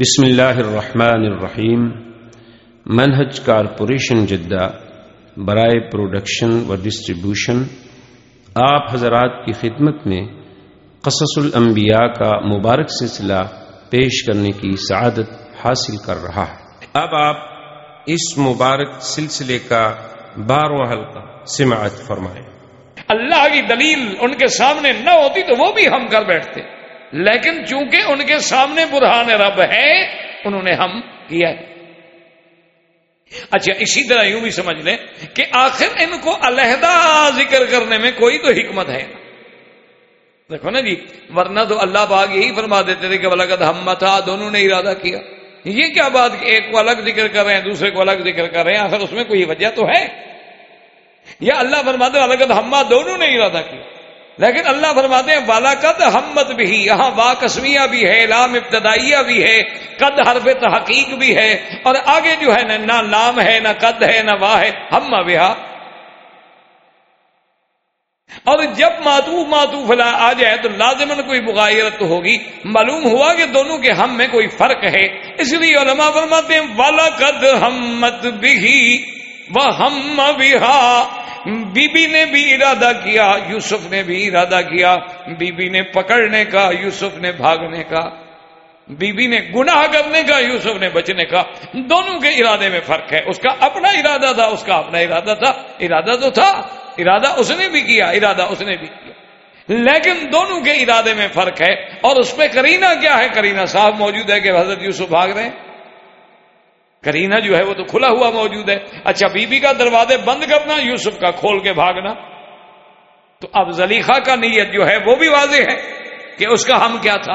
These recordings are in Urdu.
بسم اللہ الرحمن الرحیم۔ منہج کارپوریشن جدہ، برائے پروڈکشن و ڈسٹریبیوشن۔ آپ حضرات کی خدمت میں قصص الانبیاء کا مبارک سلسلہ پیش کرنے کی سعادت حاصل کر رہا ہے۔ اب آپ اس مبارک سلسلے کا بارواں حلقہ سماعت فرمائیں۔ اللہ کی دلیل ان کے سامنے نہ ہوتی تو وہ بھی ہم کر بیٹھتے۔ لیکن چونکہ ان کے سامنے برہان رب ہے انہوں نے ہم کیا ہے۔ اچھا اسی طرح یوں بھی سمجھ لیں کہ آخر ان کو علیحدہ ذکر کرنے میں کوئی تو حکمت ہے۔ دیکھو نا جی ورنہ تو اللہ باغ یہی فرما دیتے تھے کہ بلکہ ہم تھا دونوں نے ارادہ کیا۔ یہ کیا بات کہ ایک کو الگ ذکر کر رہے ہیں، دوسرے کو الگ ذکر کر رہے ہیں، آخر اس میں کوئی وجہ تو ہے؟ یا اللہ فرماتے ہیں الگ ہما دونوں نے ارادہ کیا۔ لیکن اللہ فرماتے ہیں والا قد ہمت بھی، یہاں وا کسمیہ بھی ہے، لام ابتدائیہ بھی ہے، قد حرف تحقیق بھی ہے، اور آگے جو ہے، نہ لام ہے، نہ قد ہے، نہ واہ ہے ہم بہا۔ اور جب ماتو ماتو فلا آ جائے تو لازمن کوئی مغایرت ہوگی۔ معلوم ہوا کہ دونوں کے ہم میں کوئی فرق ہے۔ اس لیے علماء فرماتے ہیں والا قد ہمت بھی وہ ہم بی بی نے بھی ارادہ کیا، یوسف نے بھی ارادہ کیا بی بی نے پکڑنے کا، یوسف نے بھاگنے کا بی بی نے گناہ کرنے کا، یوسف نے بچنے کا، دونوں کے ارادے میں فرق ہے۔ اس کا اپنا ارادہ تھا، اس کا اپنا ارادہ تھا، ارادہ تو تھا، ارادہ اس نے بھی کیا، ارادہ اس نے بھی کیا۔ لیکن دونوں کے ارادے میں فرق ہے، اور اس پہ کرینا کیا ہے؟ کرینا صاحب موجود ہے کہ حضرت یوسف بھاگ رہے ہیں۔ کرینا جو ہے وہ تو کھلا ہوا موجود ہے۔ اچھا بی بی کا دروازے بند کرنا، یوسف کا کھول کے بھاگنا۔ تو اب زلیخا کا نیت جو ہے وہ بھی واضح ہے کہ اس کا ہم کیا تھا۔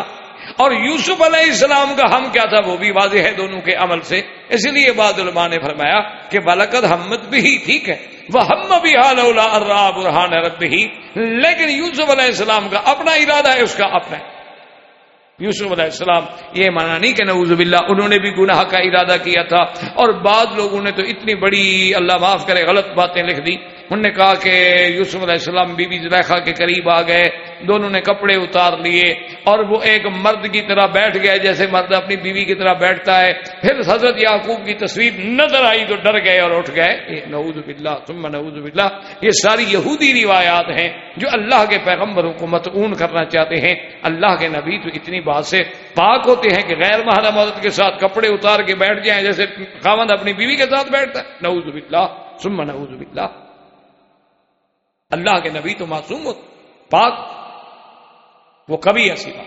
اور یوسف علیہ السلام کا ہم کیا تھا وہ بھی واضح ہے دونوں کے عمل سے۔ اس لیے بعد علماء نے فرمایا کہ بالکد ہمت بھی ٹھیک ہے۔ وہ ہم بھی حال برحان رب بھی لیکن یوسف علیہ السلام کا اپنا ارادہ ہے، اس کا اپنا یوسف علیہ السلام یہ مانا نہیں کہ نعوذ باللہ، انہوں نے بھی گناہ کا ارادہ کیا تھا اور بعض لوگوں نے تو اتنی بڑی اللہ معاف کرے غلط باتیں لکھ دی۔ انہوں نے کہا کہ یوسف علیہ السلام بی بی زلیخا کے قریب آ گئے، دونوں نے کپڑے اتار لیے اور وہ ایک مرد کی طرح بیٹھ گئے جیسے مرد اپنی بیوی کی طرح بیٹھتا ہے۔ پھر حضرت یعقوب کی تصویر نظر آئی تو ڈر گئے اور اٹھ گئے۔ نعوذ باللہ، ثم نعوذ باللہ، یہ ساری یہودی روایات ہیں جو اللہ کے پیغمبروں کو متعون کرنا چاہتے ہیں۔ اللہ کے نبی تو اتنی بات سے پاک ہوتے ہیں کہ غیر محرم عورت کے ساتھ کپڑے اتار کے بیٹھ جائیں جیسے خاوند اپنی بیوی کے ساتھ بیٹھتا ہے۔ نعوذ باللہ، ثم نعوذ باللہ۔ اللہ کے نبی تو معصوم ہو، پاک، وہ کبھی ایسی بات۔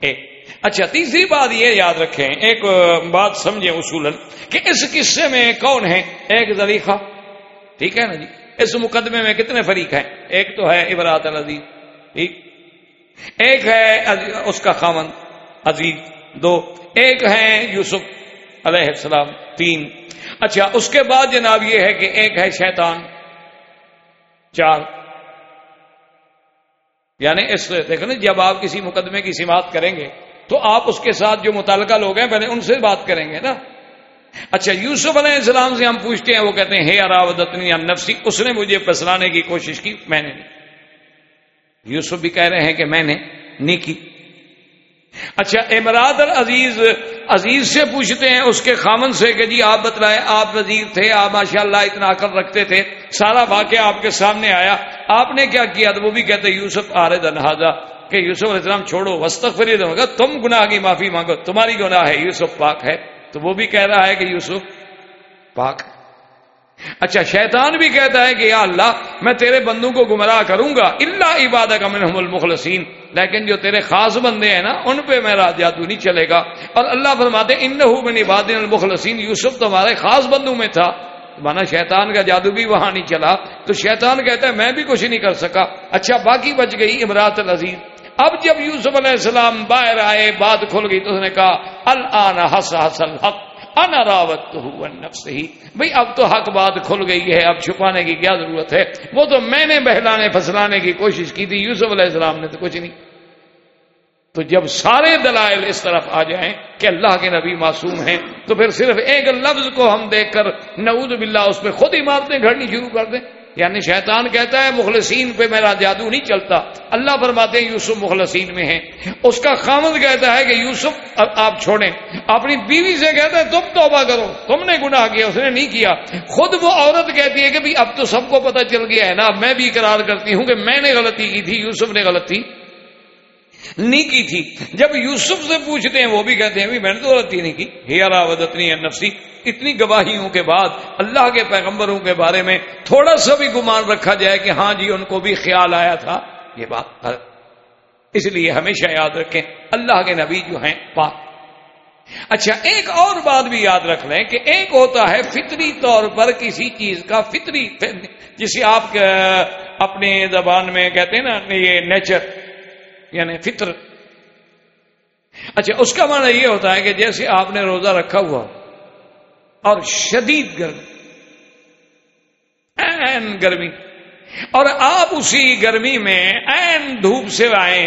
ایک اچھا تیسری بات یہ یاد رکھیں، ایک بات سمجھیں اصول کہ اس قصے میں کون ہے؟ ایک زلیخا ٹھیک ہے نا جی؟ اس مقدمے میں کتنے فریق ہیں؟ ایک تو ہے عبرات العزیز، ٹھیک۔ ایک ہے اس کا خامن، عزیز، دو۔ ایک ہے یوسف علیہ السلام، تین۔ اچھا اس کے بعد جناب یہ ہے کہ ایک ہے شیطان۔ چار یعنی اس دیکھو نا، جب آپ کسی مقدمے کی سماعت کریں گے، تو آپ اس کے ساتھ جو متعلقہ لوگ ہیں، پہلے ان سے بات کریں گے نا۔ اچھا یوسف علیہ السلام سے ہم پوچھتے ہیں، وہ کہتے ہیں، ہے اراودتنی نفسی؟ اس نے مجھے پسلانے کی کوشش کی، میں نے نہیں۔ یوسف بھی کہہ رہے ہیں کہ میں نے نہیں کی۔ اچھا امراد العزیز عزیز سے پوچھتے ہیں اس کے خامن سے کہ جی آپ بتلائے آپ وزیر تھے، آپ ماشاء اللہ اتنا عقل رکھتے تھے، سارا واقعہ آپ کے سامنے آیا۔ آپ نے کیا کیا؟ تو وہ بھی کہتے یوسف آر دنہا کہ یوسف علیہ السلام چھوڑو وسط فرید ہوگا تم گناہ کی معافی مانگو، تمہاری گناہ ہے، یوسف پاک ہے۔ تو وہ بھی کہہ رہا ہے کہ یوسف پاک ہے اچھا شیطان بھی کہتا ہے کہ یا اللہ، میں تیرے بندوں کو گمراہ کروں گا۔ اللہ عبادت کا منہم المخلصین۔ لیکن جو تیرے خاص بندے ہیں نا، ان پہ میرا جادو نہیں چلے گا۔ اور اللہ فرماتے ان من عباد المخلصین۔ یوسف تو ہمارے خاص بندوں میں تھا۔ مانا شیطان کا جادو بھی وہاں نہیں چلا۔ تو شیطان کہتا ہے، میں بھی کچھ نہیں کر سکا۔ اچھا باقی بچ گئی امراط العزیز۔ اب جب یوسف علیہ السلام باہر آئے، بات کھل گئی تو اس نے کہا، الان حس حسل نفس ہی بھائی اب تو حق بات کھل گئی ہے، اب چھپانے کی کیا ضرورت ہے؟ وہ تو میں نے بہلانے، پھسلانے کی کوشش کی تھی، یوسف علیہ السلام نے تو کچھ نہیں۔ تو جب سارے دلائل اس طرف آ جائیں کہ اللہ کے نبی معصوم ہیں، تو پھر صرف ایک لفظ کو ہم دیکھ کر نعوذ باللہ اس پہ خود عمارتیں گھڑنی شروع کر دیں۔ یعنی شیطان کہتا ہے مخلصین پہ میرا جادو نہیں چلتا۔ اللہ فرماتے ہیں یوسف مخلصین میں ہیں۔ اس کا خامد کہتا ہے کہ یوسف آپ چھوڑیں۔ اپنی بیوی سے کہتا ہے، تم توبہ کرو۔ تم نے گناہ کیا، اس نے نہیں کیا۔ خود وہ عورت کہتی ہے کہ اب تو سب کو پتہ چل گیا ہے نا میں بھی اقرار کرتی ہوں کہ میں نے غلطی کی تھی، یوسف نے غلطی۔ نہیں کی تھی۔ جب یوسف سے پوچھتے ہیں، وہ بھی کہتے ہیں میں نے تو غلطی نہیں کی۔ ہیرا ودتنی نفسی۔ اتنی گواہیوں کے بعد، اللہ کے پیغمبروں کے بارے میں تھوڑا سا بھی گمان رکھا جائے کہ ہاں جی ان کو بھی خیال آیا تھا۔ یہ بات اس لیے ہمیشہ یاد رکھیں، اللہ کے نبی جو ہیں، پاک۔ اچھا ایک اور بات بھی یاد رکھ لیں کہ ایک ہوتا ہے فطری طور پر کسی چیز کا فطری، جسے آپ اپنے زبان میں کہتے ہیں نا، یہ نیچر۔ یعنی فطر۔ اچھا اس کا معنی یہ ہوتا ہے کہ جیسے آپ نے روزہ رکھا ہوا اور شدید گرمی، این گرمی، اور آپ اسی گرمی میں این دھوپ سے آئے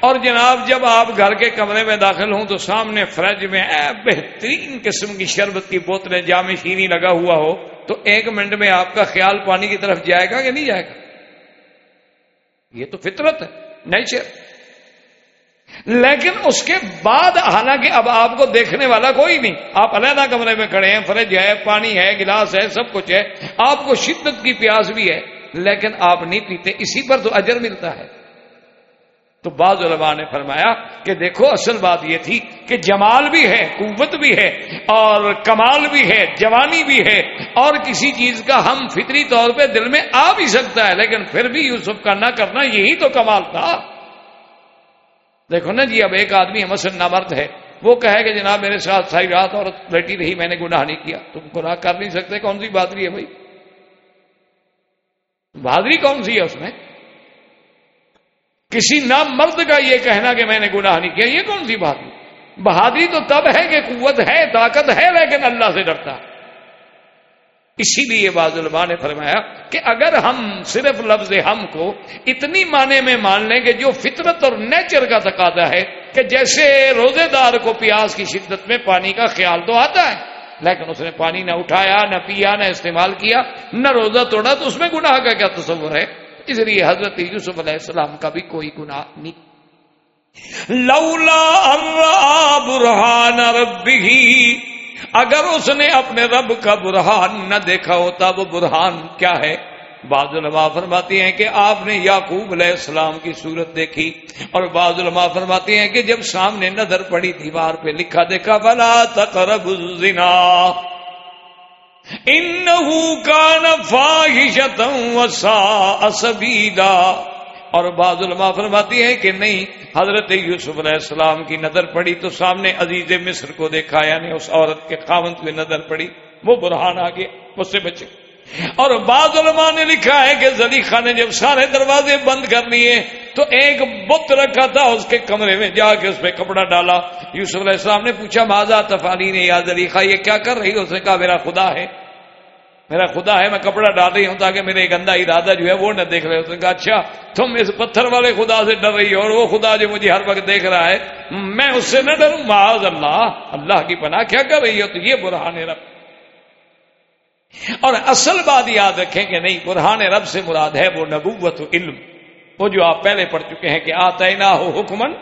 اور جناب جب آپ گھر کے کمرے میں داخل ہوں تو سامنے فریج میں بہترین قسم کی شربت کی بوتلیں جامع شیریں لگا ہوا ہو تو ایک منٹ میں آپ کا خیال پانی کی طرف جائے گا کہ نہیں جائے گا؟ یہ تو فطرت ہے، نیچر۔ لیکن اس کے بعد حالانکہ اب آپ کو دیکھنے والا کوئی نہیں، آپ علیحدہ کمرے میں کھڑے ہیں، فرج ہے، پانی ہے، گلاس ہے، سب کچھ ہے، آپ کو شدت کی پیاس بھی ہے، لیکن آپ نہیں پیتے، اسی پر تو اجر ملتا ہے۔ تو بعض علماء نے فرمایا کہ دیکھو، اصل بات یہ تھی کہ جمال بھی ہے، قوت بھی ہے، اور کمال بھی ہے، جوانی بھی ہے، اور کسی چیز کا ہم فطری طور پہ دل میں آ بھی سکتا ہے، لیکن پھر بھی یوسف کا نہ کرنا یہی تو کمال تھا۔ دیکھو نا جی اب ایک آدمی مثلا نامرد ہے۔ وہ کہے کہ جناب میرے ساتھ ساری رات اور بیٹھی رہی، میں نے گناہ نہیں کیا۔ تم گناہ کر نہیں سکتے، کون سی بہادری ہے بھائی؟ بہادری کون سی ہے اس میں؟ کسی نام مرد کا یہ کہنا کہ میں نے گناہ نہیں کیا، یہ کون سی بہادری بہادری تو تب ہے کہ قوت ہے، طاقت ہے، لیکن اللہ سے ڈرتا ہے۔ اسی لیے بعض علماء نے فرمایا کہ اگر ہم صرف لفظ ہم کو اتنی معنی میں مان لیں کہ جو فطرت اور نیچر کا تقاضا ہے کہ جیسے روزے دار کو پیاس کی شدت میں پانی کا خیال تو آتا ہے، لیکن اس نے پانی نہ اٹھایا، نہ پیا، نہ استعمال کیا، نہ روزہ توڑا، تو اس میں گناہ کا کیا تصور ہے؟ اس لیے حضرت یوسف علیہ السلام کا بھی کوئی گناہ نہیں۔ لولا برہان ربی اگر اس نے اپنے رب کا برہان نہ دیکھا ہوتا، وہ برہان کیا ہے؟ بعض علماء فرماتے ہیں کہ آپ نے یعقوب علیہ السلام کی صورت دیکھی، اور بعض علماء فرماتے ہیں کہ جب سامنے نظر پڑی، دیوار پہ لکھا دیکھا بلا تقرب الزنا۔ انہو کان فاحشتا وساء سبیلا اور بعض علماء فرماتی ہیں کہ نہیں، حضرت یوسف علیہ السلام کی نظر پڑی تو سامنے عزیز مصر کو دیکھا یعنی اس عورت کے خاونت میں نظر پڑی، وہ برہان آ گیا، اس سے بچے۔ اور بعض علماء نے لکھا ہے کہ زلیخا نے جب سارے دروازے بند کر لیے تو ایک بت رکھا تھا اس کے کمرے میں، جا کے اس پہ کپڑا ڈالا۔ یوسف علیہ السلام نے پوچھا ماضا تفالی نے یا زلیخا یہ کیا کر رہی اس نے کہا، میرا خدا ہے۔ میرا خدا ہے، میں کپڑا ڈال رہی ہوں تاکہ میرے گندا ارادہ جو ہے وہ نہ دیکھ رہے اس نے کہا اچھا تم اس پتھر والے خدا سے ڈر رہی ہو اور وہ خدا جو مجھے ہر وقت دیکھ رہا ہے، میں اس سے نہ ڈروں۔ معاذ اللہ اللہ کی پناہ کیا کر رہی ہو؟ تو یہ برہان رب۔ اور اصل بات یاد رکھیں کہ نہیں، برہان رب سے مراد ہے وہ نبوت و علم۔ وہ جو آپ پہلے پڑھ چکے ہیں کہ آتا نہ ہو حکمن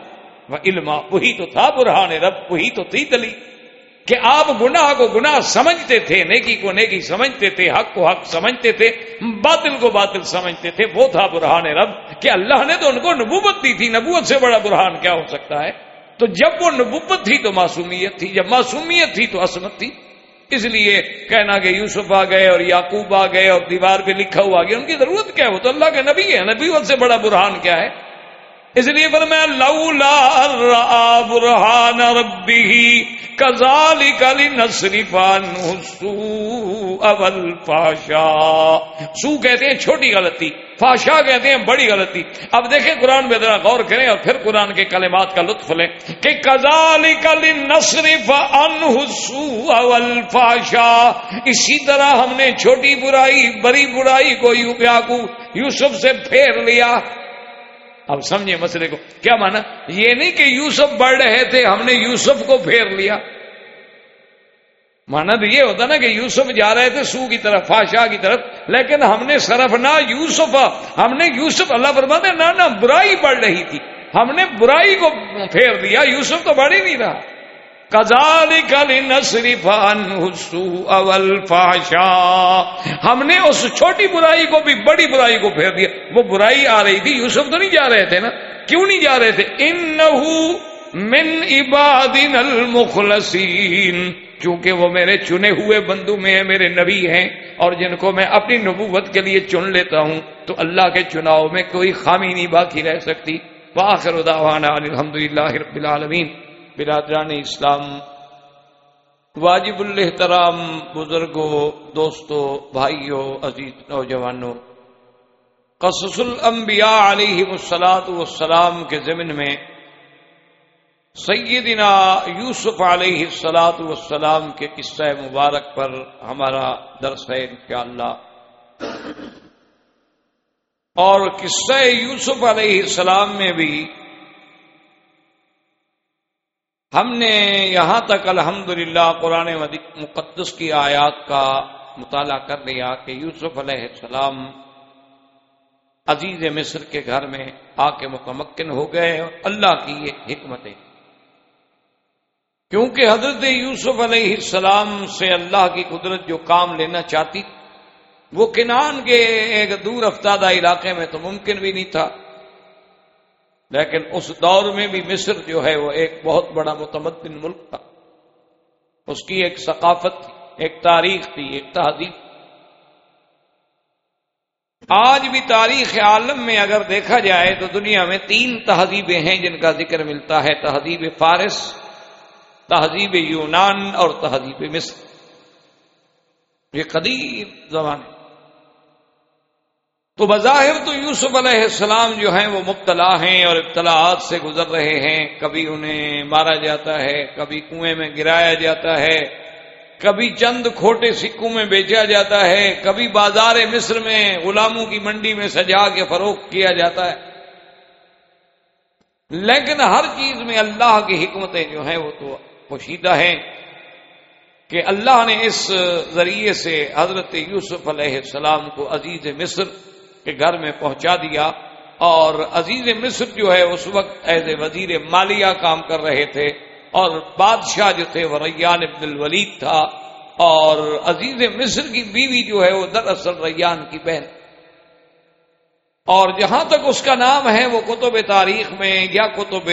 وہ علم وہی تو تھا برہان رب، وہی تو تھی دلی کہ آپ گناہ کو گناہ سمجھتے تھے، نیکی کو نیکی سمجھتے تھے، حق کو حق سمجھتے تھے، باطل کو باطل سمجھتے تھے، وہ تھا برہان رب کہ اللہ نے تو ان کو نبوت دی تھی، نبوت سے بڑا برہان کیا ہو سکتا ہے؟ تو جب وہ نبوت تھی تو معصومیت تھی، جب معصومیت تھی تو عصمت تھی۔ اس لیے کہنا کہ یوسف آ گئے اور یعقوب آ گئے اور دیوار پہ لکھا ہوا گیا ان کی ضرورت کیا ہے؟ وہ تو اللہ کے نبی ہے نبیوت سے بڑا برہان کیا ہے؟ اس لیے فرمایا، لولا برہان ربی کزال کلی نصریفان اول فاشا سو کہتے ہیں چھوٹی غلطی فاشا کہتے ہیں بڑی غلطی۔ اب دیکھیں قرآن میں ذرا غور کریں اور پھر قرآن کے کلمات کا لطف لیں کہ کزال کلی نصریف انسو اول فاشا اسی طرح ہم نے چھوٹی برائی، بڑی برائی کو یوسف سے پھیر لیا۔ اب سمجھے مسئلے کو۔ کیا مانا؟ یہ نہیں کہ یوسف بڑھ رہے تھے، ہم نے یوسف کو پھیر لیا۔ مانا تو یہ ہوتا نا کہ یوسف جا رہے تھے سو کی طرف فاشا کی طرف، لیکن ہم نے صرف نہ یوسف، ہم نے یوسف، اللہ برباد نہ نہ برائی بڑھ رہی تھی۔ ہم نے برائی کو پھیر دیا یوسف تو بڑھ ہی نہیں رہا۔ کزال کل نصریف اول فاشا ہم نے اس چھوٹی برائی کو بھی بڑی برائی کو پھیر دیا۔ وہ برائی آ رہی تھی، یوسف تو نہیں جا رہے تھے نا؟ کیوں نہیں جا رہے تھے؟ ان من عبادن المخلصین۔ چونکہ وہ میرے چنے ہوئے بندو میں ہیں، میرے نبی ہیں، اور جن کو میں اپنی نبوت کے لیے چن لیتا ہوں، تو اللہ کے چناؤ میں کوئی خامی نہیں باقی رہ سکتی۔ واخر دعوانا الحمدللہ رب العالمین۔ برادران اسلام، واجب الحترام بزرگوں دوستوں بھائیوں عزیز نوجوانوں قصص الانبیاء علیہ السلاۃ والسلام کے ضمن میں سیدنا یوسف علیہ السلاۃ والسلام کے قصہ مبارک پر ہمارا درس ہے انشاءاللہ۔ اور قصہ یوسف علیہ السلام میں بھی ہم نے یہاں تک الحمد للہ قرآن مقدس کی آیات کا مطالعہ کر لیا کہ یوسف علیہ السلام عزیز مصر کے گھر میں آ کے متمکن ہو گئے اور اللہ کی یہ حکمتیں۔ کیونکہ حضرت یوسف علیہ السلام سے اللہ کی قدرت جو کام لینا چاہتی، وہ کنان کے ایک دور افتادہ علاقے میں تو ممکن بھی نہیں تھا۔ لیکن اس دور میں بھی مصر جو ہے وہ ایک بہت بڑا متمدن ملک تھا۔ اس کی ایک ثقافت تھی، ایک تاریخ تھی، ایک تہذیب۔ آج بھی تاریخ عالم میں اگر دیکھا جائے تو دنیا میں تین تہذیبیں ہیں جن کا ذکر ملتا ہے۔ تہذیب فارس، تہذیب یونان اور تہذیب مصر۔ یہ قدیم زمانے۔ تو بظاہر تو یوسف علیہ السلام جو ہیں وہ مبتلا ہیں اور ابتلاحات سے گزر رہے ہیں۔ کبھی انہیں مارا جاتا ہے، کبھی کنویں میں گرایا جاتا ہے، کبھی چند کھوٹے سکوں میں بیچا جاتا ہے، کبھی بازار مصر میں غلاموں کی منڈی میں سجا کے فروخت کیا جاتا ہے۔ لیکن ہر چیز میں اللہ کی حکمتیں جو ہیں وہ تو پوشیدہ ہیں کہ اللہ نے اس ذریعے سے حضرت یوسف علیہ السلام کو عزیز مصر کے گھر میں پہنچا دیا اور عزیز مصر جو ہے اس وقت ایز اے وزیر مالیہ کام کر رہے تھے اور بادشاہ جو تھے وہ ریان ابن الولید تھا اور عزیز مصر کی بیوی جو ہے وہ دراصل ریان کی بہن اور جہاں تک اس کا نام ہے وہ کتب تاریخ میں یا کتب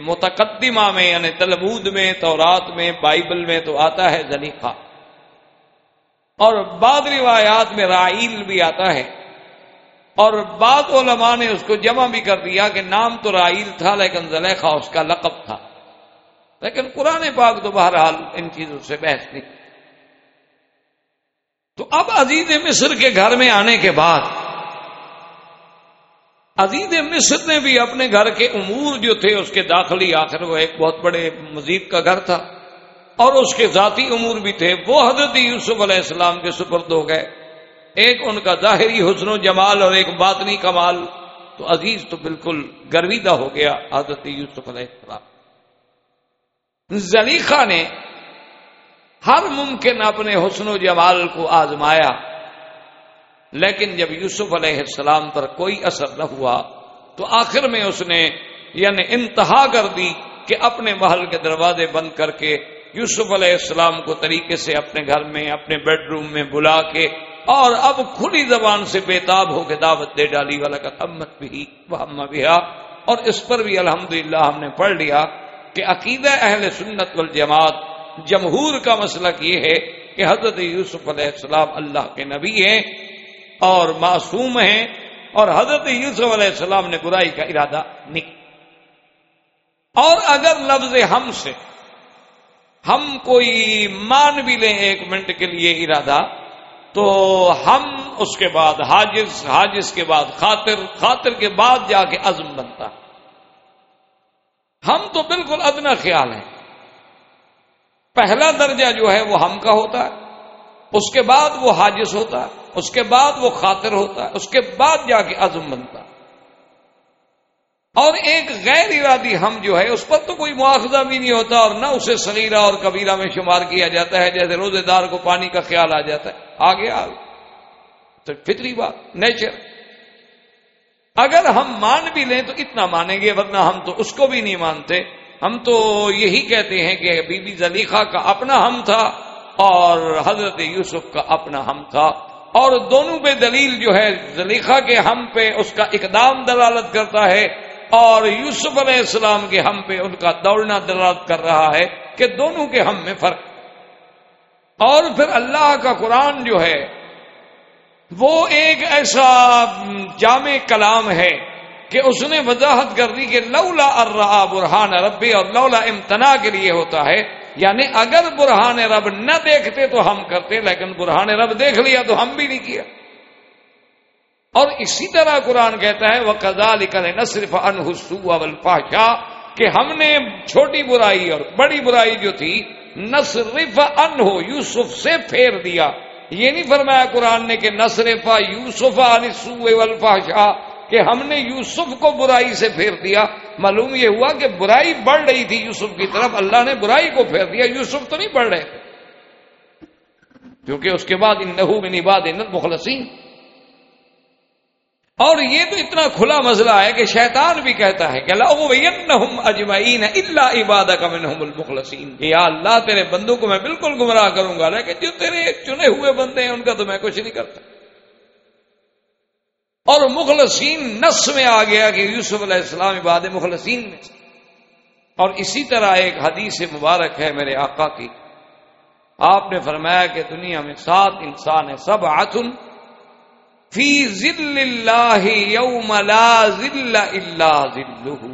متقدمہ میں یعنی تلمود میں، تورات میں، بائبل میں تو آتا ہے زلیخا اور بعد روایات میں رائل بھی آتا ہے۔ اور بعض علماء نے اس کو جمع بھی کر دیا کہ نام تو رائل تھا لیکن زلیخا اس کا لقب تھا۔ لیکن قرآن پاک تو بہرحال ان چیزوں سے بحث نہیں۔ تو اب عزیز مصر کے گھر میں آنے کے بعد عزیز مصر نے بھی اپنے گھر کے امور جو تھے اس کے داخلی آخر وہ ایک بہت بڑے مزید کا گھر تھا اور اس کے ذاتی امور بھی تھے۔ وہ حضرت یوسف علیہ السلام کے سپرد ہو گئے۔ ایک ان کا ظاہری حسن و جمال اور ایک باطنی کمال تو عزیز تو بالکل گرویدہ ہو گیا حضرت یوسف علیہ السلام۔ زلیخا نے ہر ممکن اپنے حسن و جمال کو آزمایا، لیکن جب یوسف علیہ السلام پر کوئی اثر نہ ہوا تو آخر میں اس نے یعنی انتہا کر دی کہ اپنے محل کے دروازے بند کر کے یوسف علیہ السلام کو طریقے سے اپنے گھر میں، اپنے بیڈ روم میں بلا کے اور اب کھلی زبان سے بےتاب ہو کے دعوت دے ڈالی والا کا تمت بھی بھی اور اس پر بھی الحمدللہ ہم نے پڑھ لیا کہ عقیدہ اہل سنت والجماعت، جمہور کا مسلک یہ ہے کہ حضرت یوسف علیہ السلام اللہ کے نبی ہیں اور معصوم ہیں اور حضرت یوسف علیہ السلام نے برائی کا ارادہ نہیں۔ اور اگر لفظ ہم سے، ہم کوئی مان بھی لیں ایک منٹ کے لیے ارادہ تو ہم اس کے بعد حاجز حاجز کے بعد خاطر خاطر کے بعد جا کے عزم بنتا ہم تو بالکل ادنا خیال ہیں۔ پہلا درجہ جو ہے وہ ہم کا ہوتا ہے، اس کے بعد وہ حاجز ہوتا ہے، اس کے بعد وہ خاطر ہوتا ہے، اس کے بعد جا کے عزم بنتا ہے۔ اور ایک غیر ارادی ہم جو ہے، اس پر تو کوئی مواخذہ بھی نہیں ہوتا اور نہ اسے صغیرہ اور کبیرہ میں شمار کیا جاتا ہے، جیسے روزے دار کو پانی کا خیال آ جاتا ہے۔ آگے آگے تو فطری بات، نیچر۔ اگر ہم مان بھی لیں تو اتنا مانیں گے، ورنہ ہم تو اس کو بھی نہیں مانتے۔ ہم تو یہی کہتے ہیں کہ بی بی زلیخا کا اپنا ہم تھا اور حضرت یوسف کا اپنا ہم تھا۔ اور دونوں پہ دلیل جو ہے زلیخا کے ہم پہ اس کا اقدام دلالت کرتا ہے۔ اور یوسف علیہ السلام کے ہم پہ ان کا دوڑنا دلالت کر رہا ہے کہ دونوں کے ہم میں فرق۔ اور پھر اللہ کا قرآن جو ہے، وہ ایک ایسا جامع کلام ہے کہ اس نے وضاحت کر دی کہ لولا ارا برہان ربی اور لولا امتنا کے لیے ہوتا ہے۔ یعنی اگر برہان رب نہ دیکھتے تو ہم کرتے، لیکن برہان رب دیکھ لیا تو ہم بھی نہیں کیا۔ اور اسی طرح قرآن کہتا ہے وہ کزا لکھے نہ صرف انحسو الفاشا کہ ہم نے چھوٹی برائی اور بڑی برائی جو تھی نہ صرف ان یوسف سے پھیر دیا۔ یہ نہیں فرمایا قرآن نے کہ نہ صرف یوسف انسو الفاشا کہ ہم نے یوسف کو برائی سے پھیر دیا۔ معلوم یہ ہوا کہ برائی بڑھ رہی تھی یوسف کی طرف، اللہ نے برائی کو پھیر دیا۔ یوسف تو نہیں بڑھ رہے۔ کیونکہ اس کے بعد ان نحو میں نباد مخلصین اور یہ تو اتنا کھلا مسئلہ ہے کہ شیطان بھی کہتا ہے کہ اللہ اجمعین اللہ کا المخلصین یا اللہ، تیرے بندوں کو میں بالکل گمراہ کروں گا، لیکن جو تیرے چنے ہوئے بندے ہیں، ان کا تو میں کچھ نہیں کرتا۔ اور مخلصین نس میں آ گیا کہ یوسف علیہ السلام عباد مخلصین میں اور اسی طرح ایک حدیث مبارک ہے میرے آقا کی۔ آپ نے فرمایا کہ دنیا میں سات انسان ہے سب آتن فی ذل اللہ یوم لا ذل الا ذلہ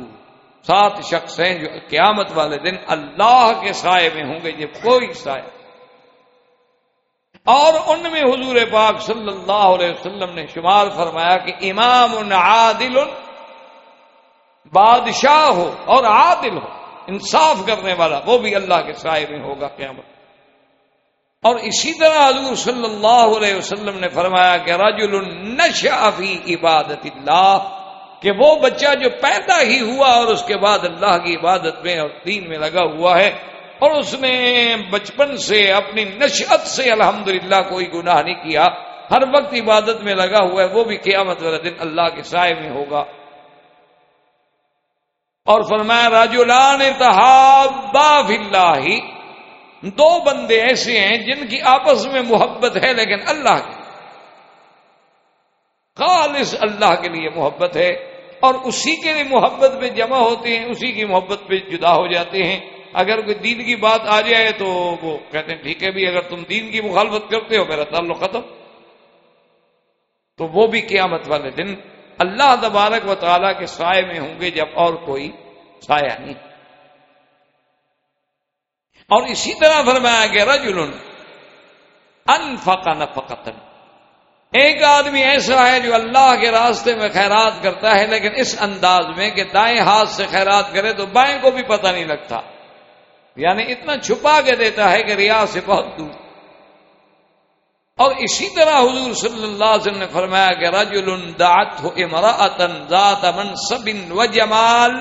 سات شخص ہیں جو قیامت والے دن اللہ کے سائے میں ہوں گے، یہ کوئی سائے۔ اور ان میں حضور پاک صلی اللہ علیہ وسلم نے شمار فرمایا کہ امام عادل بادشاہ ہو اور عادل ہو، انصاف کرنے والا، وہ بھی اللہ کے سائے میں ہوگا قیامت۔ اور اسی طرح حضور صلی اللہ علیہ وسلم نے فرمایا کہ رجل النشا فی عبادت اللہ، کہ وہ بچہ جو پیدا ہی ہوا اور اس کے بعد اللہ کی عبادت میں اور دین میں لگا ہوا ہے اور اس نے بچپن سے اپنی نشت سے الحمدللہ کوئی گناہ نہیں کیا، ہر وقت عبادت میں لگا ہوا ہے، وہ بھی قیامت والا دن اللہ کے سائے میں ہوگا۔ اور فرمایا راجولان تحابا فی اللہ دو بندے ایسے ہیں جن کی آپس میں محبت ہے لیکن اللہ کی خالص اللہ کے لیے محبت ہے اور اسی کے لیے محبت پہ جمع ہوتے ہیں، اسی کی محبت پہ جدا ہو جاتے ہیں۔ اگر کوئی دین کی بات آ جائے تو وہ کہتے ہیں، ٹھیک ہے بھی، اگر تم دین کی مخالفت کرتے ہو، میرا تعلق ختم۔ تو وہ بھی قیامت والے دن اللہ تبارک و تعالیٰ کے سائے میں ہوں گے جب اور کوئی سایہ نہیں۔ اور اسی طرح فرمایا کہ رجل انفقا نفقتن ایک آدمی ایسا ہے جو اللہ کے راستے میں خیرات کرتا ہے، لیکن اس انداز میں کہ دائیں ہاتھ سے خیرات کرے تو بائیں کو بھی پتہ نہیں لگتا۔ یعنی اتنا چھپا کے دیتا ہے کہ ریاض سے بہت دور۔ اور اسی طرح حضور صلی اللہ علیہ وسلم نے فرمایا کہ رجل دعت ہو امراطن ذات منصب و جمال۔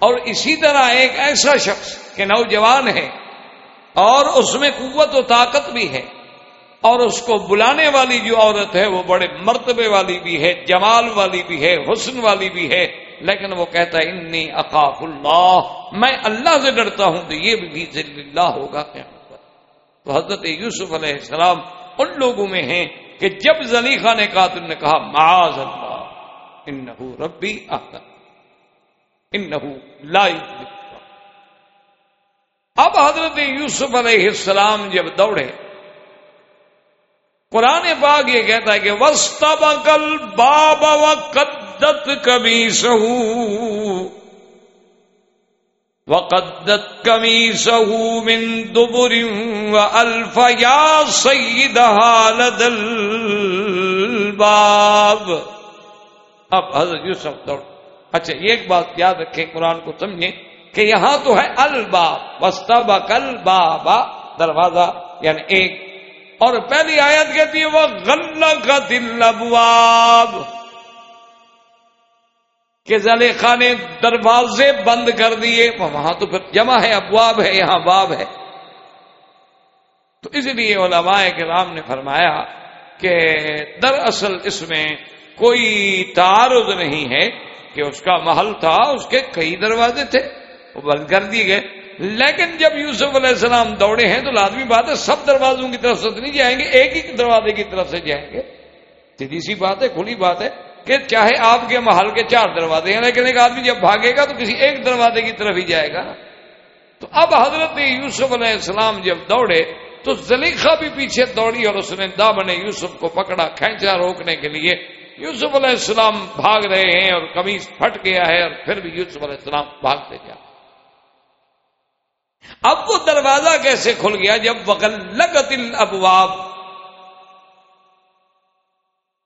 اور اسی طرح ایک ایسا شخص کہ نوجوان ہے اور اس میں قوت و طاقت بھی ہے اور اس کو بلانے والی جو عورت ہے وہ بڑے مرتبے والی بھی ہے، جمال والی بھی ہے، حسن والی بھی ہے، لیکن وہ کہتا ہے، انی اقاف اللہ. میں اللہ سے ڈرتا ہوں تو یہ بھی ذل اللہ ہوگا کیا تو حضرت یوسف علیہ السلام ان لوگوں میں ہیں کہ جب زلیخا نے کہا تم نے کہا، معاذ اللہ، انہو ربی احسن لا اب حضرت یوسف علیہ السلام جب دوڑے، قرآن باغ یہ کہتا ہے کہ وسط کل بابا و قدت کبھی سہو و قدت کمی سہو من دبر و الف یا سید حالد باب اب حضرت یوسف دوڑ اچھا ایک بات یاد رکھیں قرآن کو سمجھیں کہ یہاں تو ہے الباب وسطہ کل بابا دروازہ یعنی ایک۔ اور پہلی آیت کہتی ہے وہ غلہ کا دل ابواب کہ زلیخا نے دروازے بند کر دیے، وہاں تو پھر جمع ہے، ابواب ہے، یہاں باب ہے۔ تو اس لیے علماء کرام نے فرمایا کہ دراصل اس میں کوئی تعارض نہیں ہے۔ کہ اس کا محل تھا، اس کے کئی دروازے تھے، وہ بند کر دیے گئے۔ لیکن جب یوسف علیہ السلام دوڑے ہیں تو لازمی بات ہے، سب دروازوں کی طرف سے نہیں جائیں گے، ایک ہی دروازے کی طرف سے جائیں گے۔ سیدھی سی بات ہے، کھلی بات ہے کہ چاہے آپ کے محل کے چار دروازے ہیں، لیکن ایک آدمی جب بھاگے گا تو کسی ایک دروازے کی طرف ہی جائے گا۔ تو اب حضرت یوسف علیہ السلام جب دوڑے تو زلیخا بھی پیچھے دوڑی اور اس نے دامن یوسف کو پکڑا کھینچا روکنے کے لیے۔ یوسف علیہ السلام بھاگ رہے ہیں اور کمیز پھٹ گیا ہے اور پھر بھی یوسف علیہ السلام بھاگتے جا اب وہ دروازہ کیسے کھل گیا؟ جب وغلقت الابواب۔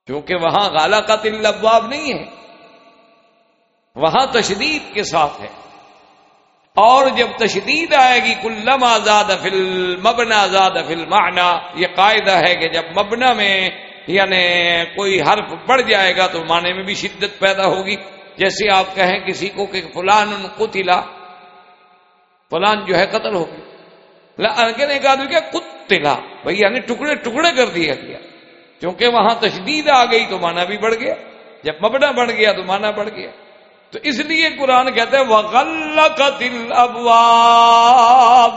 کیونکہ وہاں غالہ کا تل ابواب نہیں ہے، وہاں تشدید کے ساتھ ہے۔ اور جب تشدید آئے گی کلم آزاد فل مبنا آزاد فل مانا یہ قاعدہ ہے کہ جب مبنا میں یعنی کوئی حرف بڑھ جائے گا تو معنی میں بھی شدت پیدا ہوگی۔ جیسے آپ کہیں کسی کو کہ فلان قتلا فلان جو ہے قتل ہو گیا۔ ایک آدمی کیا کتلا بھائی یعنی ٹکڑے ٹکڑے کر دیا گیا۔ کیونکہ وہاں تشدید آ گئی تو مانا بھی بڑھ گیا۔ جب مبنا بڑھ گیا تو مانا بڑھ گیا۔ تو اس لیے قرآن کہتے ہیں وغل کا دل ابواب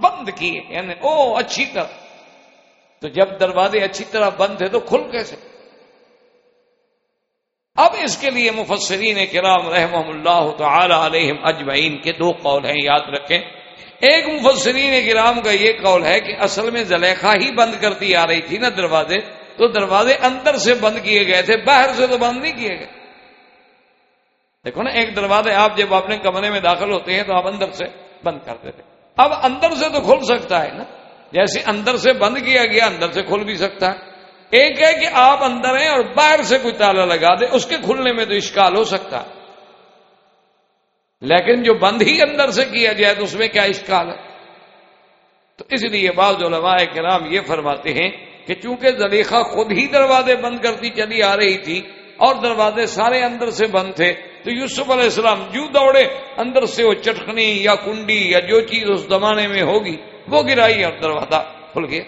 بند کیے یعنی او اچھی طرح۔ تو جب دروازے اچھی طرح بند تھے تو کھل کیسے؟ اب اس کے لیے مفسرین کرام رحم اللہ تعالی علیہم اجمعین کے دو قول ہیں، یاد رکھیں۔ ایک مفسرین کرام کا یہ قول ہے کہ اصل میں زلیخا ہی بند کرتی آ رہی تھی نا دروازے، تو دروازے اندر سے بند کیے گئے تھے، باہر سے تو بند نہیں کیے گئے۔ دیکھو نا، ایک دروازے آپ جب اپنے کمرے میں داخل ہوتے ہیں تو آپ اندر سے بند کر دیتے۔ اب اندر سے تو کھل سکتا ہے نا۔ جیسے اندر سے بند کیا گیا، اندر سے کھل بھی سکتا۔ ہے ایک ہے کہ آپ اندر ہیں اور باہر سے کوئی تالا لگا دے، اس کے کھلنے میں تو اشکال ہو سکتا۔ ہے لیکن جو بند ہی اندر سے کیا جائے تو اس میں کیا اشکال ہے؟ تو اس لیے بعض علماء کرام یہ فرماتے ہیں کہ چونکہ زلیخا خود ہی دروازے بند کرتی چلی آ رہی تھی اور دروازے سارے اندر سے بند تھے، تو یوسف علیہ السلام جو دوڑے، اندر سے وہ چٹکنی یا کنڈی یا جو چیز اس زمانے میں ہوگی وہ گرائی اور دروازہ کھل گیا۔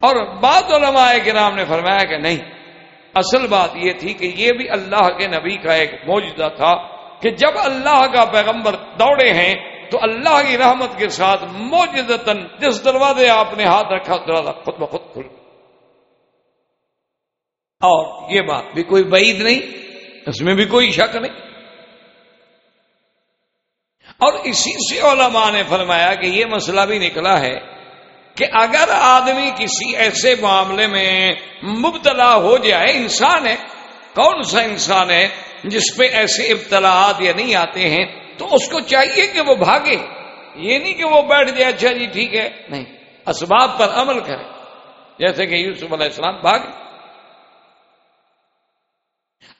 اور بعض علماء کرام نے فرمایا کہ نہیں، اصل بات یہ تھی کہ یہ بھی اللہ کے نبی کا ایک موجودہ تھا کہ جب اللہ کا پیغمبر دوڑے ہیں تو اللہ کی رحمت کے ساتھ موجودتاً جس دروازے آپ نے ہاتھ رکھا، دروازہ خود بخود کھل۔ اور یہ بات بھی کوئی بعید نہیں، اس میں بھی کوئی شک نہیں۔ اور اسی سے علماء نے فرمایا کہ یہ مسئلہ بھی نکلا ہے کہ اگر آدمی کسی ایسے معاملے میں مبتلا ہو جائے، انسان ہے، کون سا انسان ہے جس پہ ایسے ابتلاحات یا نہیں آتے ہیں، تو اس کو چاہیے کہ وہ بھاگے۔ یہ نہیں کہ وہ بیٹھ جائے اچھا جی ٹھیک ہے، نہیں، اسباب پر عمل کرے۔ جیسے کہ یوسف علیہ السلام بھاگے۔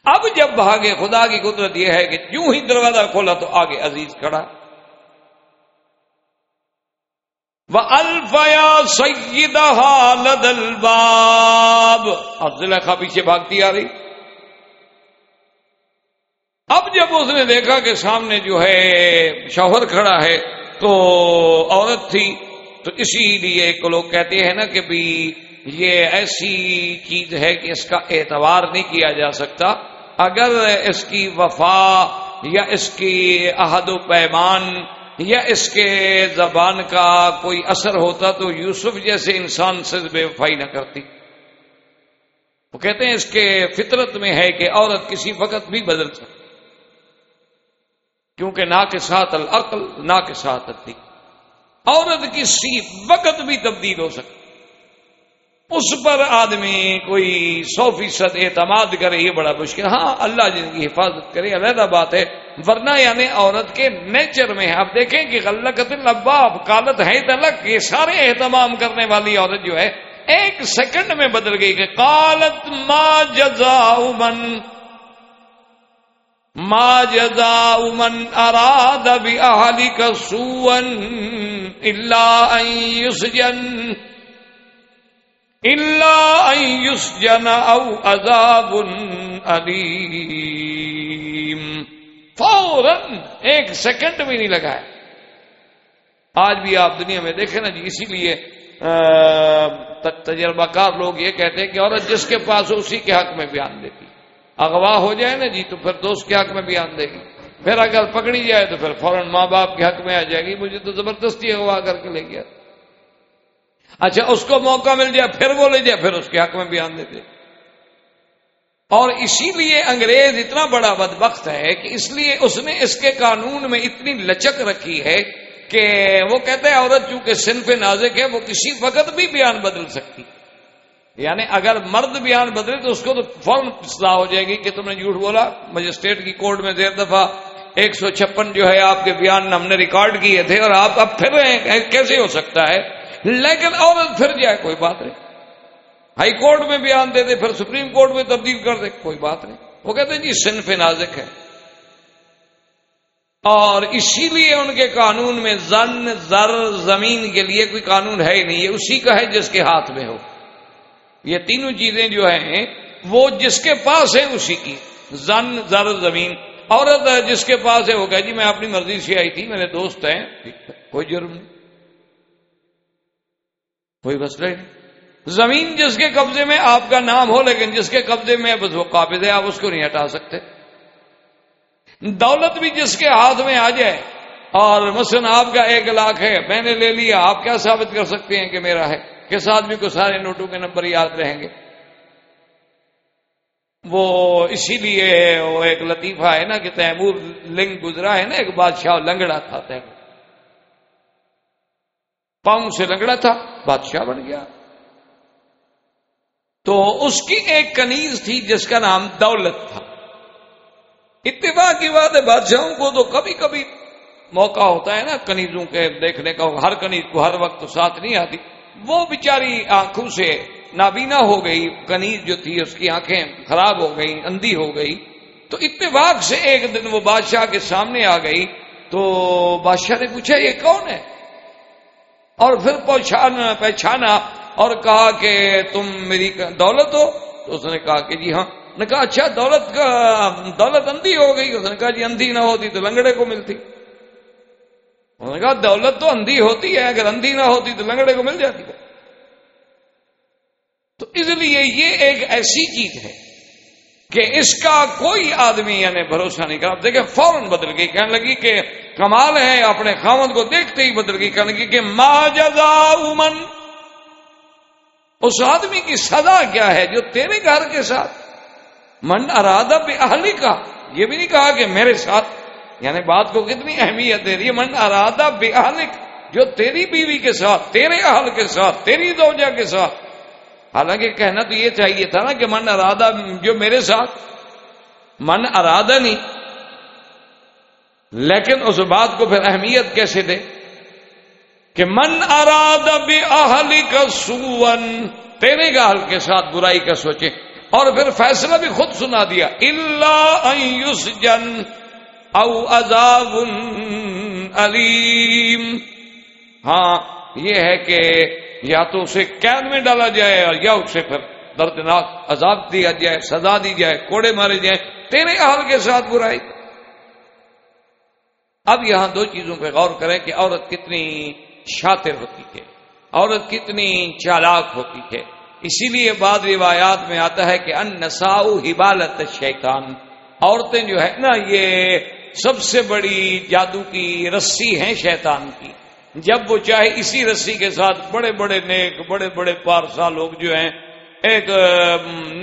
اب جب بھاگے خدا کی قدرت یہ ہے کہ یوں ہی دروازہ کھولا تو آگے عزیز کھڑا۔ وہ الفیا سید الباب۔ اب زلیخا پیچھے بھاگتی آ رہی۔ اب جب اس نے دیکھا کہ سامنے جو ہے شوہر کھڑا ہے تو عورت تھی، تو اسی لیے ایک لوگ کہتے ہیں نا کہ بھی یہ ایسی چیز ہے کہ اس کا اعتبار نہیں کیا جا سکتا۔ اگر اس کی وفا یا اس کی عہد و پیمان یا اس کے زبان کا کوئی اثر ہوتا تو یوسف جیسے انسان سے بے وفائی نہ کرتی۔ وہ کہتے ہیں اس کے فطرت میں ہے کہ عورت کسی وقت بھی بدل سکتی۔ کیونکہ نہ کے ساتھ العقل، نہ کے ساتھ عورت کی سی وقت بھی تبدیل ہو سکتی۔ اس پر آدمی کوئی سو فیصد اعتماد کرے یہ بڑا مشکل ہاں اللہ جن کی حفاظت کرے، علیحدہ بات ہے۔ ورنہ یعنی عورت کے نیچر میں آپ دیکھیں کہ غلط لباب کالت ہے تلک یہ سارے اہتمام کرنے والی عورت جو ہے، ایک سیکنڈ میں بدل گئی کہ کالت ما جزا من۔ ما جزاء من اراد باهلك سوءا الا ان يسجن۔ اللہ جن او عذاب فوراً ایک سیکنڈ بھی نہیں لگا ہے۔ آج بھی آپ دنیا میں دیکھیں نا جی اسی لیے تجربہ کار لوگ یہ کہتے ہیں کہ عورت جس کے پاس ہو، اسی کے حق میں بیان دیتی۔ اغوا ہو جائے نا جی تو پھر دوست کے حق میں بیان دے گی۔ پھر اگر پکڑی جائے تو پھر فوراً ماں باپ کے حق میں آ جائے گی۔ مجھے تو زبردستی اغوا کر کے لے گیا۔ اچھا اس کو موقع مل جائے پھر وہ لے جائے پھر اس کے حق میں بیان دیتے اور اسی لیے انگریز اتنا بڑا بدبخت ہے کہ اس لیے اس نے اس کے قانون میں اتنی لچک رکھی ہے کہ وہ کہتے ہیں عورت چونکہ صنف نازک ہے، وہ کسی وقت بھی بیان بدل سکتی۔ یعنی اگر مرد بیان بدلے تو اس کو تو فوراً اصلاح ہو جائے گی کہ تم نے جھوٹ بولا۔ مجسٹریٹ کی کورٹ میں دیر دفعہ ایک سو چھپن جو ہے، آپ کے بیان ہم نے ریکارڈ کیے تھے اور آپ اب پھر رہے ہیں، کیسے ہو سکتا ہے؟ لیکن عورت پھر جائے، کوئی بات نہیں۔ ہائی کورٹ میں بیان دے دے، پھر سپریم کورٹ میں تبدیل کر دے، کوئی بات نہیں۔ وہ کہتے ہیں جی صنف نازک ہے۔ اور اسی لیے ان کے قانون میں زن، زر، زمین کے لیے کوئی قانون ہے ہی نہیں۔ یہ اسی کا ہے جس کے ہاتھ میں ہو۔ یہ تینوں چیزیں جو ہیں، وہ جس کے پاس ہے اسی کی۔ زن، زر، زمین۔ عورت جس کے پاس ہے، وہ کہ جی میں اپنی مرضی سے آئی تھی، میرے دوست ہیں۔ کوئی جرم نہیں۔ کوئی مسئلہ نہیں زمین جس کے قبضے میں آپ کا نام ہو، لیکن جس کے قبضے میں بس وہ قابض ہے، آپ اس کو نہیں ہٹا سکتے۔ دولت بھی جس کے ہاتھ میں آ جائے، اور مثلا آپ کا ایک لاکھ ہے، میں نے لے لیا، آپ کیا ثابت کر سکتے ہیں کہ میرا ہے؟ کس آدمی کو سارے نوٹوں کے نمبر یاد رہیں گے۔ وہ اسی لیے وہ ایک لطیفہ ہے نا، کہ تیمور لنگ گزرا ہے نا، ایک بادشاہ لنگڑا تھا تیمور۔ پاؤں سے لنگڑا تھا، بادشاہ بن گیا۔ تو اس کی ایک کنیز تھی جس کا نام دولت تھا۔ اتفاق کی بات ہے، بادشاہوں کو تو کبھی کبھی موقع ہوتا ہے نا کنیزوں کے دیکھنے کا، ہر کنیز کو ہر وقت ساتھ نہیں آتی۔ وہ بیچاری آنکھوں سے نابینا ہو گئی، کنیز جو تھی اس کی آنکھیں خراب ہو گئی اندھی ہو گئی۔ تو اتفاق سے ایک دن وہ بادشاہ کے سامنے آ گئی۔ تو بادشاہ نے پوچھا، یہ کون ہے؟ اور پھر پہچانا پہچانا اور کہا کہ تم میری دولت ہو۔ تو اس نے کہا کہ جی ہاں۔ نے کہا اچھا دولت کا دولت اندھی ہو گئی۔ اس نے کہا جی اندھی نہ ہوتی تو لنگڑے کو ملتی۔ انہوں نے کہا، دولت تو اندھی ہوتی ہے، اگر اندھی نہ ہوتی تو لنگڑے کو مل جاتی۔ ہے تو اس لیے یہ ایک ایسی چیز ہے کہ اس کا کوئی آدمی یعنی بھروسہ نہیں کرا۔ دیکھیں، فوراً بدل گئی۔ کہنے لگی کہ کمال ہے، اپنے خامد کو دیکھتے ہی بدل گئی کہنے کہ ما جزا امن اس آدمی کی سزا کیا ہے جو تیرے گھر کے ساتھ؟ من ارادہ بے اہلی کا یہ بھی نہیں کہا کہ میرے ساتھ یعنی بات کو کتنی اہمیت دے رہی ہے، من ارادہ بے اہلک جو تیری بیوی کے ساتھ، تیرے اہل کے ساتھ، تیری دوجہ کے ساتھ۔ حالانکہ کہنا تو یہ چاہیے تھا نا کہ من ارادہ جو میرے ساتھ، من ارادہ نہیں لیکن اس بات کو پھر اہمیت کیسے دے کہ من ارادہ بے اہلی کا سون تیرے گال کے ساتھ برائی کا سوچے۔ اور پھر فیصلہ بھی خود سنا دیا۔ اللہ جن او عذاب علیم ہاں یہ ہے کہ یا تو اسے قید میں ڈالا جائے اور یا اسے پھر دردناک عذاب دیا جائے، سزا دی جائے، کوڑے مارے جائیں۔ تیرے حال کے ساتھ برائی۔ اب یہاں دو چیزوں پہ غور کریں کہ عورت کتنی شاطر ہوتی ہے، عورت کتنی چالاک ہوتی ہے۔ اسی لیے بعد روایات میں آتا ہے کہ ان نساؤ ہبالت شیطان عورتیں جو ہے نا یہ سب سے بڑی جادو کی رسی ہیں شیطان کی۔ جب وہ چاہے اسی رسی کے ساتھ بڑے بڑے نیک، بڑے بڑے پارسا لوگ جو ہیں ایک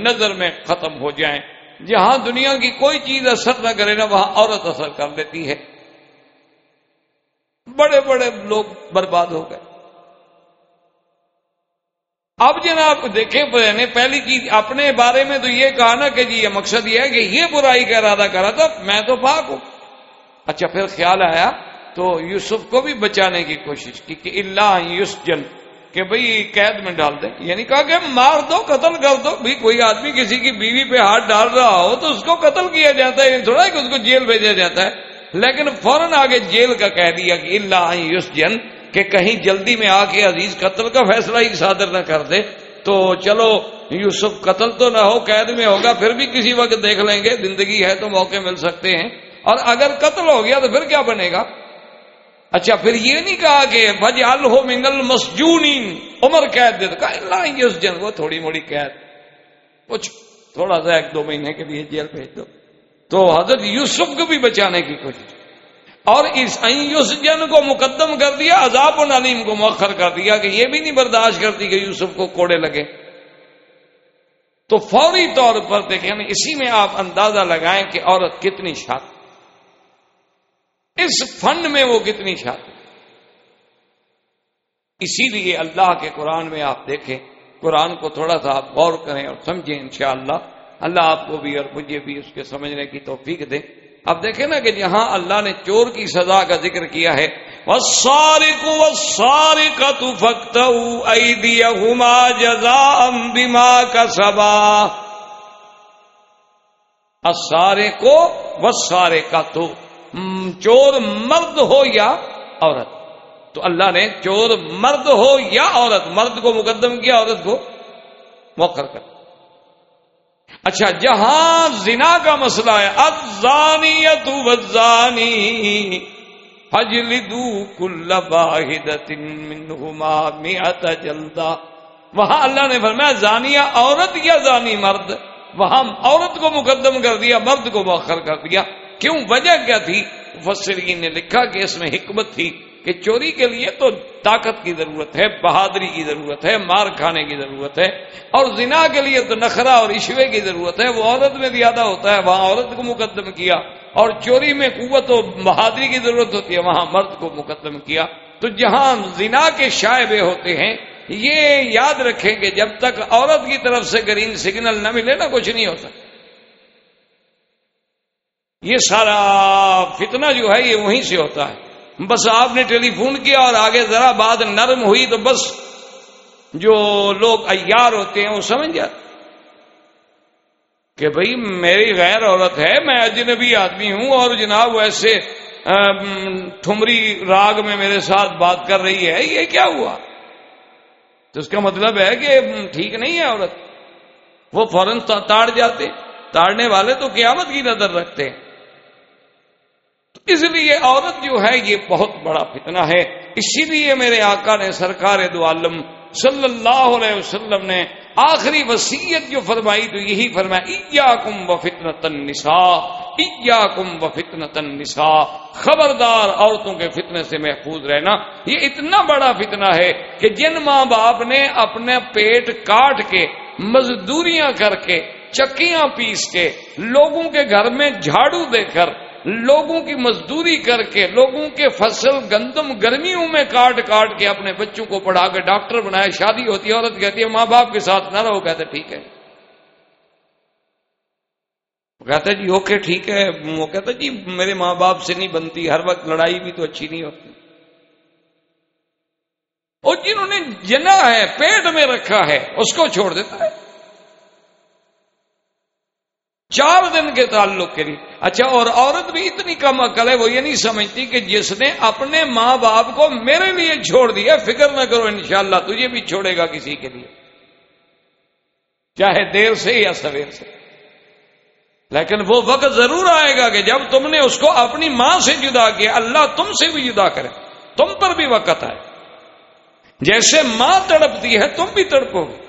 نظر میں ختم ہو جائیں۔ جہاں دنیا کی کوئی چیز اثر نہ کرے نا، وہاں عورت اثر کر لیتی ہے۔ بڑے بڑے لوگ برباد ہو گئے۔ اب جناب دیکھیں پہلی چیز اپنے بارے میں تو یہ کہا نا کہ جی یہ مقصد یہ ہے کہ یہ برائی کا ارادہ کرا تھا، میں تو پاک ہوں۔ اچھا پھر خیال آیا تو یوسف کو بھی بچانے کی کوشش کی کہ اللہ یوس جن کہ بھئی قید میں ڈال دیں۔ یعنی کہا کہ مار دو، قتل کر دو۔ بھی کوئی آدمی کسی کی بیوی پہ ہاتھ ڈال رہا ہو تو اس کو قتل کیا جاتا ہے یعنی تھوڑا کہ اس کو جیل بھیجا جاتا ہے۔ لیکن فوراً آگے جیل کا کہہ دیا کہ اللہ یوس جن کہ کہیں جلدی میں آ کے عزیز قتل کا فیصلہ ہی صادر نہ کر دے۔ تو چلو، یوسف قتل تو نہ ہو، قید میں ہوگا، پھر بھی کسی وقت دیکھ لیں گے، زندگی ہے تو موقع مل سکتے ہیں۔ اور اگر قتل ہو گیا تو پھر کیا بنے گا؟ اچھا پھر یہ نہیں کہا کہ بج ہو منگل مسجون عمر قید دے اللہ اس جن کو تھوڑی موڑی قید۔ کچھ تھوڑا سا ایک دو مہینے کے لیے جیل بھیج دو۔ تو حضرت یوسف کو بھی بچانے کی کوشش اور اس جن کو مقدم کر دیا، عذاب و کو مؤخر کر دیا کہ یہ بھی نہیں برداشت کرتی کہ یوسف کو کوڑے لگے۔ تو فوری طور پر دیکھیں یعنی اسی میں آپ اندازہ لگائیں کہ عورت کتنی شاد اس فن میں وہ کتنی شاد اسی لیے اللہ کے قرآن میں آپ دیکھیں، قرآن کو تھوڑا سا آپ غور کریں اور سمجھیں انشاءاللہ۔ اللہ اللہ آپ کو بھی اور مجھے بھی اس کے سمجھنے کی توفیق دے۔ اب دیکھیں نا کہ جہاں اللہ نے چور کی سزا کا ذکر کیا ہے سارے کو سارے کا تو فخت جزا امبیما کا سبا سارے کو و سارے کا تو چور مرد ہو یا عورت۔ تو اللہ نے چور مرد ہو یا عورت، مرد کو مقدم کیا، عورت کو موخر کر۔ اچھا جہاں زنا کا مسئلہ ہے ازانی وزانی فجلدو کل واحدت منہما مئت وہاں اللہ نے فرمایا، زانیہ عورت یا زانی مرد؟ وہاں عورت کو مقدم کر دیا، مرد کو مؤخر کر دیا۔ کیوں؟ وجہ کیا تھی؟ مفسرین نے لکھا کہ اس میں حکمت تھی۔ کہ چوری کے لیے تو طاقت کی ضرورت ہے، بہادری کی ضرورت ہے، مار کھانے کی ضرورت ہے، اور زنا کے لیے تو نخرا اور عشوے کی ضرورت ہے، وہ عورت میں زیادہ ہوتا ہے، وہاں عورت کو مقدم کیا، اور چوری میں قوت و بہادری کی ضرورت ہوتی ہے، وہاں مرد کو مقدم کیا۔ تو جہاں زنا کے شائبے ہوتے ہیں، یہ یاد رکھیں کہ جب تک عورت کی طرف سے گرین سگنل نہ ملے نا، کچھ نہیں ہوتا۔ یہ سارا فتنہ جو ہے، یہ وہیں سے ہوتا ہے۔ بس آپ نے ٹیلی فون کیا اور آگے ذرا بات نرم ہوئی تو بس جو لوگ ایار ہوتے ہیں وہ سمجھ جاتے کہ بھائی میری غیر عورت ہے، میں اجنبی آدمی ہوں اور جناب ویسے ٹھمری راگ میں میرے ساتھ بات کر رہی ہے، یہ کیا ہوا؟ تو اس کا مطلب ہے کہ ٹھیک نہیں ہے عورت۔ وہ فوراً تاڑ جاتے۔ تاڑنے والے تو قیامت کی نظر رکھتے ہیں۔ اس لیے عورت جو ہے یہ بہت بڑا فتنہ ہے۔ اسی لیے میرے آقا نے سرکار دو عالم صلی اللہ علیہ وسلم نے آخری وسیعت جو فرمائی تو یہی فرمایا کم و فتن تن نسا کم و فتن تن نسا خبردار عورتوں کے فتنے سے محفوظ رہنا۔ یہ اتنا بڑا فتنہ ہے کہ جن ماں باپ نے اپنے پیٹ کاٹ کے، مزدوریاں کر کے، چکیاں پیس کے، لوگوں کے گھر میں جھاڑو دے کر لوگوں کی مزدوری کر کے، لوگوں کے فصل گندم گرمیوں میں کاٹ کاٹ کے اپنے بچوں کو پڑھا کے ڈاکٹر بنائے، شادی ہوتی ہے، عورت کہتی ہے، ماں باپ کے ساتھ نہ رہو، کہتے ٹھیک ہے۔ کہتے جی اوکے، ٹھیک ہے۔ وہ کہتا جی میرے ماں باپ سے نہیں بنتی، ہر وقت لڑائی بھی تو اچھی نہیں ہوتی۔ اور جنہوں نے جنا ہے، پیٹ میں رکھا ہے، اس کو چھوڑ دیتا ہے۔ چار دن کے تعلق کے لیے۔ اچھا اور عورت بھی اتنی کم عقل ہے، وہ یہ نہیں سمجھتی کہ جس نے اپنے ماں باپ کو میرے لیے چھوڑ دیا فکر نہ کرو انشاءاللہ، تجھے بھی چھوڑے گا کسی کے لیے۔ چاہے دیر سے یا سویر سے۔ لیکن وہ وقت ضرور آئے گا کہ جب تم نے اس کو اپنی ماں سے جدا کیا، اللہ تم سے بھی جدا کرے۔ تم پر بھی وقت آئے۔ جیسے ماں تڑپتی ہے، تم بھی تڑپو گے۔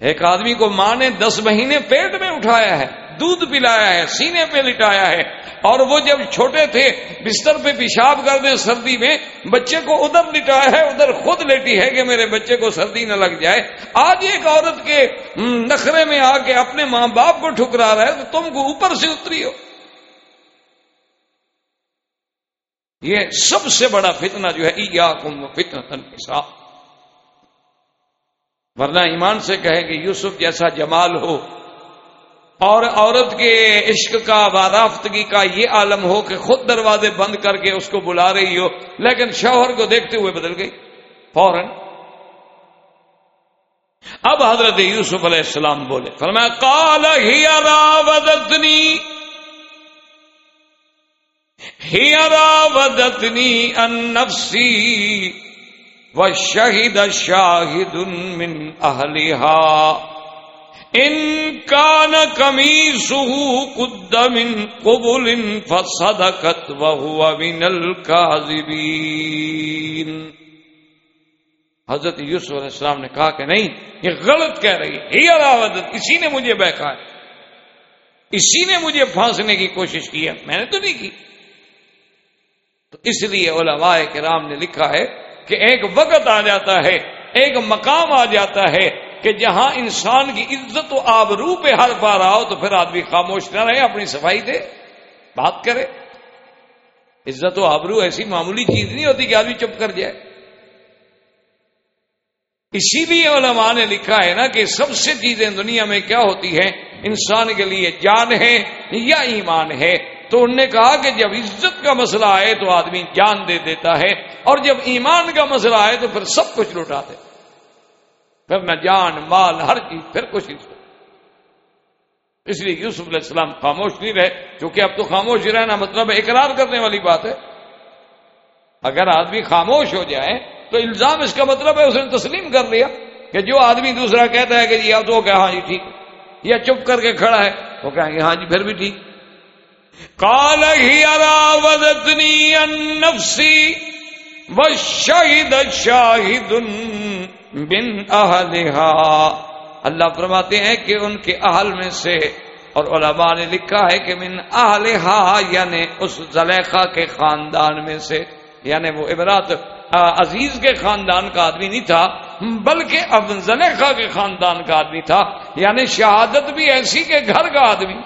ایک آدمی کو ماں نے دس مہینے پیٹ میں اٹھایا ہے، دودھ پلایا ہے، سینے پہ لٹایا ہے۔ اور وہ جب چھوٹے تھے، بستر پہ پیشاب کر دیں سردی میں بچے کو ادھر لٹایا ہے، ادھر خود لیٹی ہے کہ میرے بچے کو سردی نہ لگ جائے۔ آج ایک عورت کے نخرے میں آ کے اپنے ماں باپ کو ٹھکرا رہا ہے، تو تم کو اوپر سے اتری ہو۔ یہ سب سے بڑا فتنہ جو ہے ای کم فتنا تن کے ورنہ ایمان سے کہے کہ یوسف جیسا جمال ہو اور عورت کے عشق کا بارافتگی کا یہ عالم ہو کہ خود دروازے بند کر کے اس کو بلا رہی ہو، لیکن شوہر کو دیکھتے ہوئے بدل گئی، فوراً۔ اب حضرت یوسف علیہ السلام بولے، فرمایا کال ہی راودتنی ہی راودتنی ان نفسی۔ و شاہد من اہلها ان کا ن کمی سہو قدم قبل فصدقت وهو من الكاذبين. حضرت یوسف علیہ السلام نے کہا کہ نہیں، یہ غلط کہہ رہی ہے یہ راودت اسی نے مجھے بہکا اسی نے مجھے پھانسنے کی کوشش کی ہے، میں نے تو نہیں کی۔ تو اس لیے علماء کرام نے لکھا ہے کہ ایک وقت آ جاتا ہے، ایک مقام آ جاتا ہے کہ جہاں انسان کی عزت و آبرو پہ ہر پا رہا ہو تو پھر آدمی خاموش نہ رہے، اپنی صفائی دے، بات کرے۔ عزت و آبرو ایسی معمولی چیز نہیں ہوتی کہ آدمی چپ کر جائے۔ اسی لیے علماء نے لکھا ہے نا کہ سب سے چیزیں دنیا میں کیا ہوتی ہیں؟ انسان کے لیے جان ہے یا ایمان ہے۔ تو انہوں نے کہا کہ جب عزت کا مسئلہ آئے تو آدمی جان دے دیتا ہے اور جب ایمان کا مسئلہ آئے تو پھر سب کچھ لوٹا دے پھر نہ جان، مال، ہر چیز، پھر کچھ اس لیے یوسف علیہ السلام خاموش نہیں رہے، کیونکہ اب تو خاموش رہنا مطلب اقرار کرنے والی بات ہے۔ اگر آدمی خاموش ہو جائے تو الزام اس کا مطلب ہے اس نے تسلیم کر لیا کہ جو آدمی دوسرا کہتا ہے کہ جی اب تو کہ ہاں جی ٹھیک یا چپ کر کے کھڑا ہے، وہ کہیں گے ہاں جی پھر بھی ٹھیک۔ کال ہی اراودتنی نفسی و شاہد شاہد بن اہلہا اللہ فرماتے ہیں کہ ان کے اہل میں سے اور علماء نے لکھا ہے کہ من اہلہا یعنی اس زلیخا کے خاندان میں سے یعنی وہ عبرات عزیز کے خاندان کا آدمی نہیں تھا، بلکہ اب زلیخا کے خاندان کا آدمی تھا یعنی شہادت بھی ایسی کہ گھر کا آدمی۔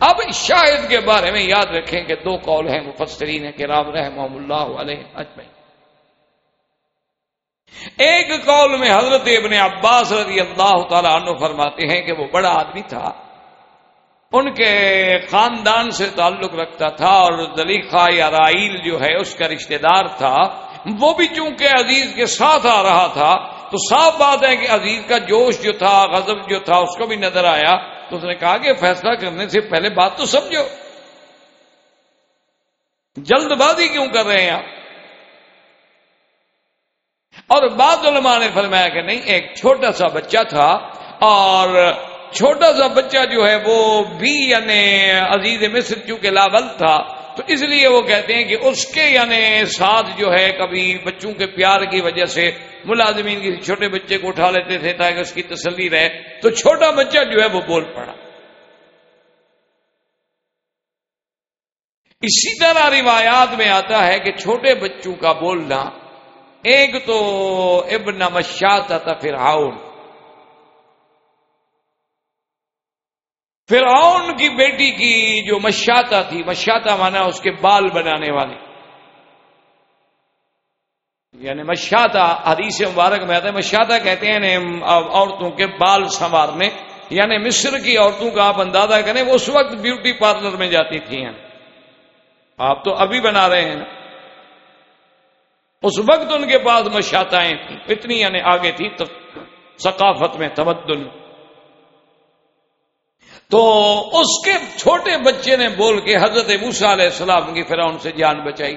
اب شاہد کے بارے میں یاد رکھیں کہ دو قول ہیں مفسرین کے رام رحم اللہ علیہ اجمعین۔ ایک قول میں حضرت ابن عباس رضی اللہ تعالی عنہ فرماتے ہیں کہ وہ بڑا آدمی تھا، ان کے خاندان سے تعلق رکھتا تھا اور دلیخا یا رائل جو ہے اس کا رشتہ دار تھا، وہ بھی چونکہ عزیز کے ساتھ آ رہا تھا، تو صاف بات ہے کہ عزیز کا جوش جو تھا، غضب جو تھا، اس کو بھی نظر آیا۔ تو اس نے کہا کہ فیصلہ کرنے سے پہلے بات تو سمجھو۔ جلد بازی کیوں کر رہے ہیں آپ؟ اور بعض علماء نے فرمایا کہ نہیں، ایک چھوٹا سا بچہ تھا اور چھوٹا سا بچہ جو ہے وہ بھی یعنی عزیز مصر چونکہ لاول تھا۔ تو اس لیے وہ کہتے ہیں کہ اس کے یعنی ساتھ جو ہے کبھی بچوں کے پیار کی وجہ سے ملازمین کسی چھوٹے بچے کو اٹھا لیتے تھے تاکہ اس کی تسلی رہے، تو چھوٹا بچہ جو ہے وہ بول پڑا۔ اسی طرح روایات میں آتا ہے کہ چھوٹے بچوں کا بولنا، ایک تو ابن مشاط تھا پھر فرعون کی بیٹی کی جو مشاتا تھی، مشاتا مانا اس کے بال بنانے والی۔ یعنی مشاتا، حدیث مبارک میں آتا ہے، مشاتا کہتے ہیں عورتوں کے بال سنوارنے۔ یعنی مصر کی عورتوں کا آپ اندازہ کریں، وہ اس وقت بیوٹی پارلر میں جاتی تھیں۔ آپ تو ابھی بنا رہے ہیں۔ نا اس وقت ان کے پاس مشاتائیں تھیں، اتنی یعنی آگے تھی ثقافت میں تمدن۔ تو اس کے چھوٹے بچے نے بول کے حضرت موسا علیہ السلام کی فرعون سے جان بچائی۔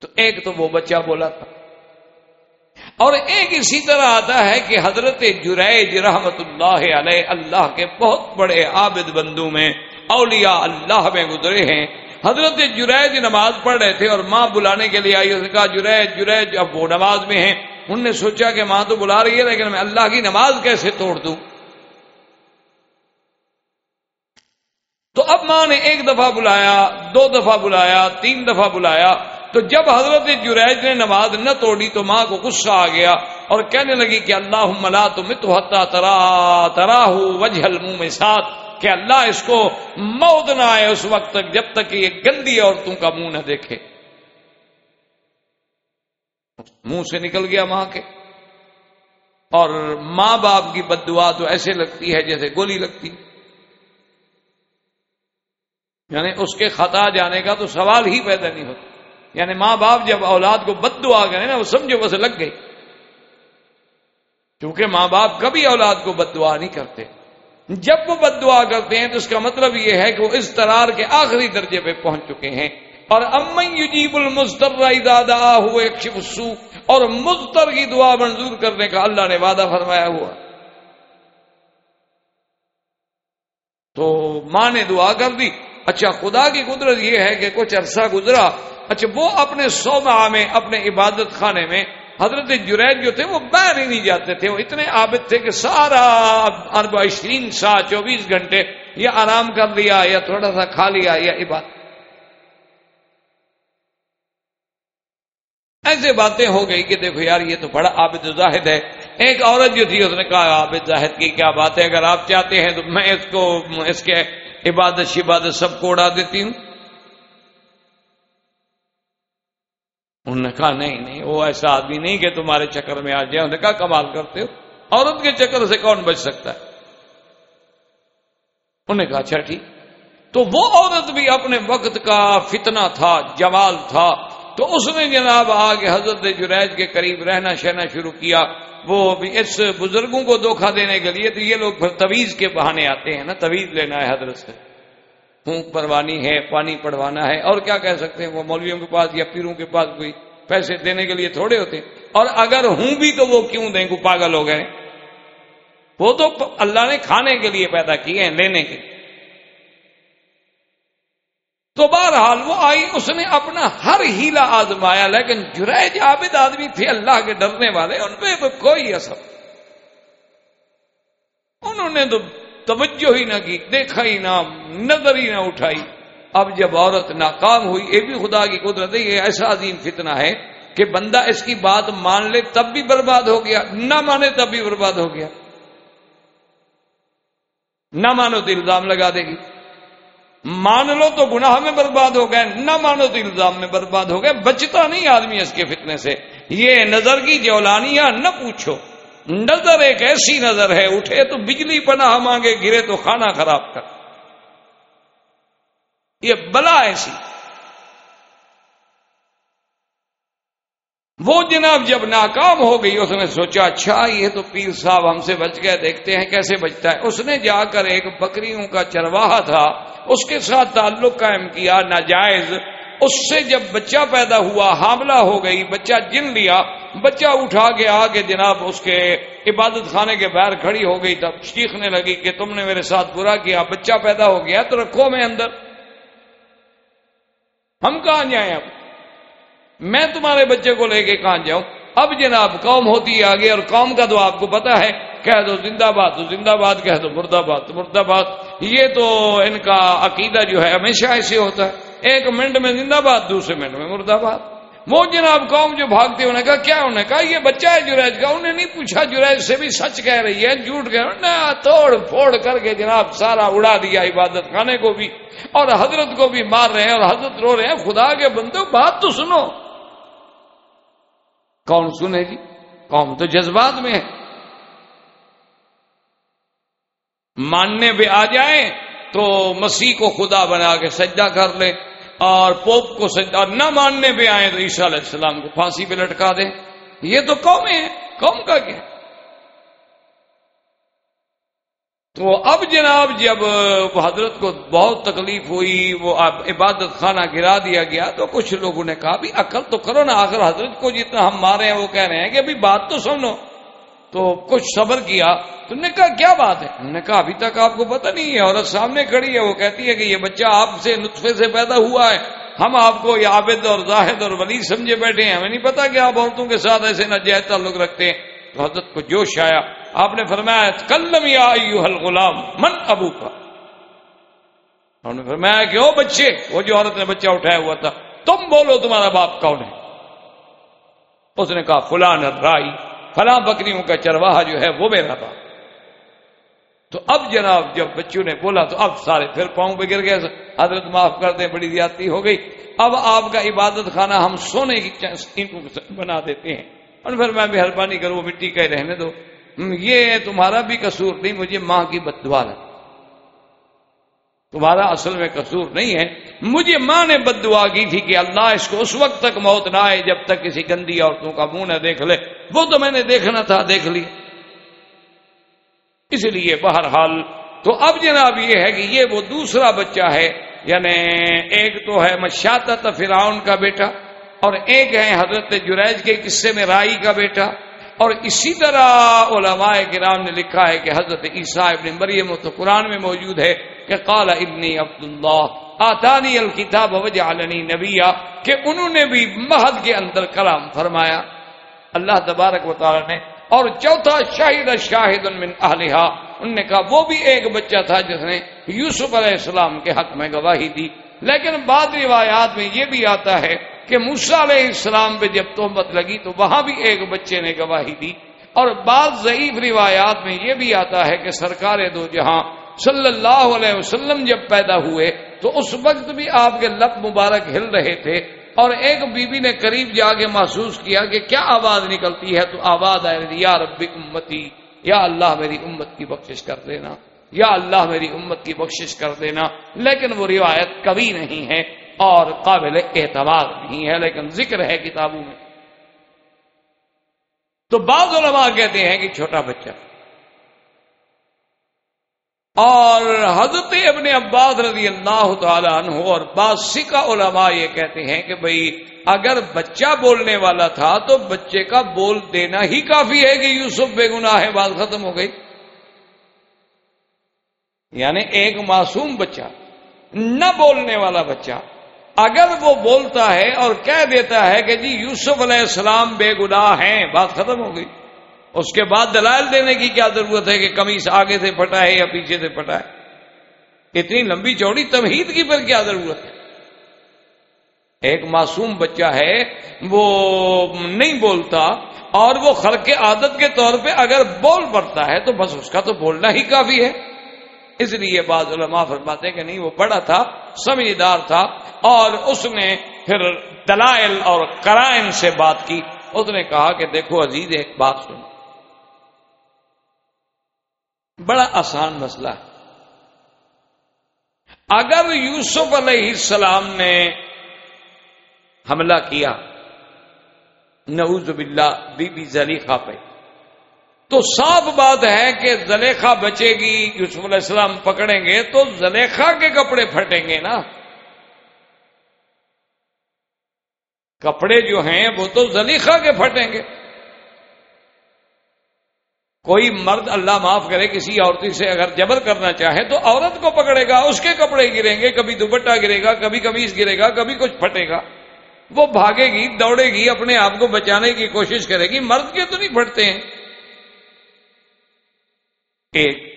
تو ایک تو وہ بچہ بولا تھا۔ اور ایک اسی طرح آتا ہے کہ حضرت جریج رحمت اللہ علیہ اللہ کے بہت بڑے عابد بندو میں اولیاء اللہ میں گزرے ہیں۔ حضرت جریج نماز پڑھ رہے تھے اور ماں بلانے کے لیے آئی۔ اس نے کہا، جریج جریج، اب وہ نماز میں ہیں۔ انہوں نے سوچا کہ ماں تو بلا رہی ہے، لیکن میں اللہ کی نماز کیسے توڑ دوں؟ تو اب ماں نے ایک دفعہ بلایا، دو دفعہ بلایا، تین دفعہ بلایا، تو جب حضرت جریج نے نماز نہ توڑی تو ماں کو غصہ آ گیا اور کہنے لگی کہ اللہ ملا تو مت حتا ترا ترا وجہ منہ میں ساتھ کہ اللہ اس کو موت نہ آئے اس وقت تک جب تک یہ گندی عورتوں کا منہ نہ دیکھے۔ منہ سے نکل گیا ماں کے۔ اور ماں باپ کی بد دعا تو ایسے لگتی ہے جیسے گولی لگتی۔ یعنی اس کے خطا جانے کا تو سوال ہی پیدا نہیں ہوتا۔ یعنی ماں باپ جب اولاد کو بد دعا کرے نا، وہ سمجھو بس لگ گئی۔ کیونکہ ماں باپ کبھی اولاد کو بد دعا نہیں کرتے۔ جب وہ بد دعا کرتے ہیں تو اس کا مطلب یہ ہے کہ وہ اس طرح کے آخری درجے پہ پہنچ چکے ہیں۔ اور امن یجیب المستر ادا ہوئے سو اور مستر کی دعا منظور کرنے کا اللہ نے وعدہ فرمایا ہوا۔ تو ماں نے دعا کر دی۔ اچھا خدا کی قدرت یہ ہے کہ کچھ عرصہ گزرا اچھا وہ اپنے سو ماہ میں، اپنے عبادت خانے میں، حضرت جرید جو تھے، وہ باہر ہی نہیں جاتے تھے، وہ اتنے عابد تھے کہ سارا ارب عشرین سا چوبیس گھنٹے یا آرام کر لیا، یا تھوڑا سا کھا لیا، یا عبادت۔ ایسے باتیں ہو گئی کہ دیکھو یار، یہ تو بڑا عابد زاہد ہے۔ ایک عورت جو تھی، اس نے کہا، عابد زاہد کی کیا بات ہے؟ اگر آپ چاہتے ہیں تو میں اس کو، اس کے عبادت شبادت سب کو اڑا دیتی ہوں۔ انہوں نے کہا، نہیں نہیں، وہ ایسا آدمی نہیں کہ تمہارے چکر میں آ جائے۔ انہوں نے کہا، کمال کرتے ہو۔ عورت کے چکر سے کون بچ سکتا ہے؟ انہوں نے کہا اچھا ٹھیک۔ تو وہ عورت بھی اپنے وقت کا فتنہ تھا، جمال تھا۔ تو اس نے جناب آگے حضرت جریج کے قریب رہنا شہنا شروع کیا۔ وہ اس بزرگوں کو دھوکہ دینے کے لیے تو یہ لوگ پھر طویز کے بہانے آتے ہیں نا طویز لینا ہے حضرت سے۔ پھونک پروانی ہے، پانی پڑوانا ہے، اور کیا کہہ سکتے ہیں؟ وہ مولویوں کے پاس یا پیروں کے پاس کوئی پیسے دینے کے لیے تھوڑے ہوتے ہیں۔ اور اگر ہوں بھی تو وہ کیوں دیں؟ کو پاگل ہو گئے۔ وہ تو اللہ نے کھانے کے لیے پیدا کیے ہیں، لینے کے۔ لیے تو بہرحال وہ آئی، اس نے اپنا ہر ہیلا آزمایا، لیکن جرائج عابد آدمی تھے اللہ کے ڈرنے والے، ان پہ کوئی اثر انہوں نے تو توجہ ہی نہ کی، دیکھا ہی نہ، نظر ہی نہ اٹھائی۔ اب جب عورت ناکام ہوئی، یہ بھی خدا کی قدرت ہے، یہ ایسا عظیم فتنہ ہے کہ بندہ اس کی بات مان لے تب بھی برباد ہو گیا، نہ مانے تب بھی برباد ہو گیا۔ نہ مانو تو الزام لگا دے گی۔ مان لو تو گناہ میں برباد ہو گئے، نہ مانو تو الزام میں برباد ہو گئے۔ بچتا نہیں آدمی اس کے فتنے سے۔ یہ نظر کی جولانیاں نہ پوچھو۔ نظر ایک ایسی نظر ہے، اٹھے تو بجلی پناہ مانگے، گرے تو کھانا خراب کر۔ یہ بلا ایسی۔ وہ جناب جب ناکام ہو گئی، اس نے سوچا اچھا یہ تو پیر صاحب ہم سے بچ گئے، دیکھتے ہیں کیسے بچتا ہے۔ اس نے جا کر ایک بکریوں کا چرواہا تھا، اس کے ساتھ تعلق قائم کیا، ناجائز۔ اس سے جب بچہ پیدا ہوا، حاملہ ہو گئی، بچہ جن لیا، بچہ اٹھا کے آگے جناب اس کے عبادت خانے کے باہر کھڑی ہو گئی، تب چیخنے لگی کہ تم نے میرے ساتھ برا کیا، بچہ پیدا ہو گیا، تو رکھو میں اندر۔ ہم کہاں جائیں اب؟ میں تمہارے بچے کو لے کے کہاں جاؤں؟ اب جناب قوم ہوتی ہے آگے اور قوم کا تو آپ کو پتا ہے، کہہ دو زندہ باد، تو زندہ باد، کہہ دو مرد آباد تو مرد آباد یہ تو ان کا عقیدہ جو ہے ہمیشہ ایسے ہوتا ہے۔ ایک منٹ میں زندہ باد، دوسرے منٹ میں مرد آباد وہ جناب قوم جو بھاگتے انہوں نے کہا، کیا انہوں نے کہا؟ یہ بچہ ہے جریج کا انہیں نہیں پوچھا، جریج سے بھی سچ کہہ رہی ہے، جھوٹ کہہ توڑ پھوڑ کر کے جناب سارا اڑا دیا عبادت خانے کو بھی۔ اور حضرت کو بھی مار رہے ہیں اور حضرت رو رہے ہیں۔ خدا کے بندے بات تو سنو۔ کون سنے جی قوم تو جذبات میں ہے۔ ماننے پہ آ جائیں تو مسیح کو خدا بنا کے سجدہ کر لیں اور پوپ کو سجدہ نہ ماننے پہ آئے تو عیسیٰ علیہ السلام کو پھانسی پہ لٹکا دیں۔ یہ تو قومیں ہیں۔ قوم کا کیا؟ تو اب جناب جب حضرت کو بہت تکلیف ہوئی، وہ عبادت خانہ گرا دیا گیا، تو کچھ لوگوں نے کہا بھی عقل تو کرو نا، آخر حضرت کو جتنا ہم مارے ہیں، وہ کہہ رہے ہیں کہ ابھی بات تو سنو۔ تو کچھ صبر کیا، تو نے کہا کیا بات ہے؟ انہوں نے کہا ابھی تک آپ کو پتہ نہیں ہے، عورت سامنے کھڑی ہے، وہ کہتی ہے کہ یہ بچہ آپ سے نطفے سے پیدا ہوا ہے۔ ہم آپ کو یہ عابد اور زاہد اور ولی سمجھے بیٹھے ہیں، ہمیں نہیں پتا کہ آپ عورتوں کے ساتھ ایسے نجائز تعلق رکھتے ہیں۔ تو حضرت کو جوش آیا، آپ نے فرمایا کلم یا غلام من ابو کا انہوں نے فرمایا کہ، او بچے، وہ جو عورت نے بچہ اٹھایا ہوا تھا، تم بولو تمہارا باپ کون ہے؟ اس نے کہا، فلان رائی فلاں بکریوں کا چرواہا جو ہے، وہ میرا تھا تو اب جناب، جب بچوں نے بولا، تو اب سارے پھر پاؤں پہ گر گئے، حضرت معاف کر دیں، بڑی زیادتی ہو گئی۔ اب آپ کا عبادت خانہ ہم سونے کی بنا دیتے ہیں۔ اور پھر میں مہربانی کروں مٹی کا ہی رہنے دو۔ یہ تمہارا بھی قصور نہیں، مجھے ماں کی بدوا ہے۔ تمہارا اصل میں قصور نہیں ہے۔ مجھے ماں نے بد دعا کی تھی کہ اللہ اس کو اس وقت تک موت نہ آئے جب تک کسی گندی عورتوں کا منہ نہ دیکھ لے۔ وہ تو میں نے دیکھنا تھا، دیکھ لی۔ اس لیے بہرحال تو اب جناب یہ ہے کہ یہ وہ دوسرا بچہ ہے یعنی ایک تو ہے مشاطت فرعون کا بیٹا۔ اور ایک ہے حضرت جریج کے قصے میں رائی کا بیٹا اور اسی طرح علماء کرام نے لکھا ہے کہ حضرت عیسیٰ ابن مریم تو قرآن میں موجود ہے کہ قال ابنی عبداللہ، آتانی الکتاب وجعلنی نبیہ کہ انہوں نے بھی مہد کے اندر کلام فرمایا۔ اللہ تبارک و تعالی نے، اور چوتھا، شاہد شاہد من اہلہا۔ انہوں نے کہا، وہ بھی ایک بچہ تھا جس نے یوسف علیہ السلام کے حق میں گواہی دی۔ لیکن بعد روایات میں یہ بھی آتا ہے کہ موسا علیہ السلام پہ جب تہمت لگی تو وہاں بھی ایک بچے نے گواہی دی اور بعض ضعیف روایات میں یہ بھی آتا ہے کہ سرکار دو جہاں صلی اللہ علیہ وسلم جب پیدا ہوئے تو اس وقت بھی آپ کے لب مبارک ہل رہے تھے اور ایک بی بی نے قریب جا کے محسوس کیا کہ کیا آواز نکلتی ہے تو آواز آئے یا ربی امتی، یا اللہ میری امت کی بخشش کر دینا، یا اللہ میری امت کی بخشش کر دینا، لیکن وہ روایت کبھی نہیں ہے۔ اور قابل اعتبار نہیں ہے، لیکن ذکر ہے کتابوں میں۔ تو بعض علماء کہتے ہیں کہ چھوٹا بچہ۔ اور حضرت ابن عباس رضی اللہ تعالیٰ عنہ اور بعض سکھا علماء یہ کہتے ہیں کہ بھئی اگر بچہ بولنے والا تھا تو بچے کا بول دینا ہی کافی ہے کہ یوسف بے گناہ ہے بات ختم ہو گئی۔ یعنی ایک معصوم بچہ، نہ بولنے والا بچہ۔ اگر وہ بولتا ہے اور کہہ دیتا ہے کہ جی یوسف علیہ السلام بے گناہ ہیں، بات ختم ہو گئی۔ اس کے بعد دلائل دینے کی کیا ضرورت ہے کہ کمیز آگے سے پھٹا ہے یا پیچھے سے پھٹا ہے؟ اتنی لمبی چوڑی تمہید کی پر کیا ضرورت ہے؟ ایک معصوم بچہ ہے، وہ نہیں بولتا اور وہ خلق عادت کے طور پہ اگر بول پڑتا ہے تو بس اس کا تو بولنا ہی کافی ہے۔ اس لیے بعض علماء فرماتے ہیں کہ نہیں، وہ بڑا تھا، سمجھدار تھا، اور اس نے پھر دلائل اور کرائن سے بات کی۔ اس نے کہا کہ دیکھو عزیز، ایک بات سنو۔ بڑا آسان مسئلہ۔ ہے اگر یوسف علیہ السلام نے حملہ کیا، نعوذ باللہ، بی بی زلیخا پہ۔ تو صاف بات ہے کہ زلیخا بچے گی، یوسف علیہ السلام پکڑیں گے تو زلیخا کے کپڑے پھٹیں گے نا۔ کپڑے جو ہیں وہ تو زلیخا کے پھٹیں گے۔ کوئی مرد اللہ معاف کرے کسی عورت سے اگر جبر کرنا چاہے تو عورت کو پکڑے گا، اس کے کپڑے گریں گے، کبھی دوپٹہ گرے گا، کبھی کمیز گرے گا، کبھی کچھ پھٹے گا۔ وہ بھاگے گی، دوڑے گی، اپنے آپ کو بچانے کی کوشش کرے گی۔ مرد کے تو نہیں پھٹتے ہیں۔ ایک۔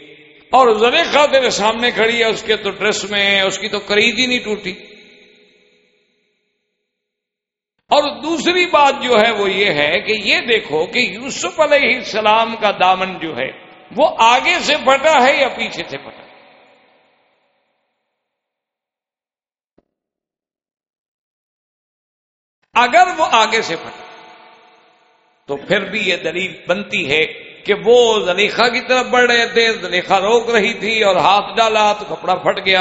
اور زلیخا تیرے سامنے کھڑی ہے، اس کے تو ڈریس میں، اس کی تو کرید ہی نہیں ٹوٹی۔ اور دوسری بات جو ہے، وہ یہ ہے کہ یہ دیکھو کہ یوسف علیہ السلام کا دامن جو ہے، وہ آگے سے پھٹا ہے یا پیچھے سے پھٹا اگر وہ آگے سے پھٹا تو پھر بھی یہ دلیل بنتی ہے کہ وہ زلیخا کی طرف بڑھ رہے تھے زلیخا روک رہی تھی اور ہاتھ ڈالا تو کپڑا پھٹ گیا۔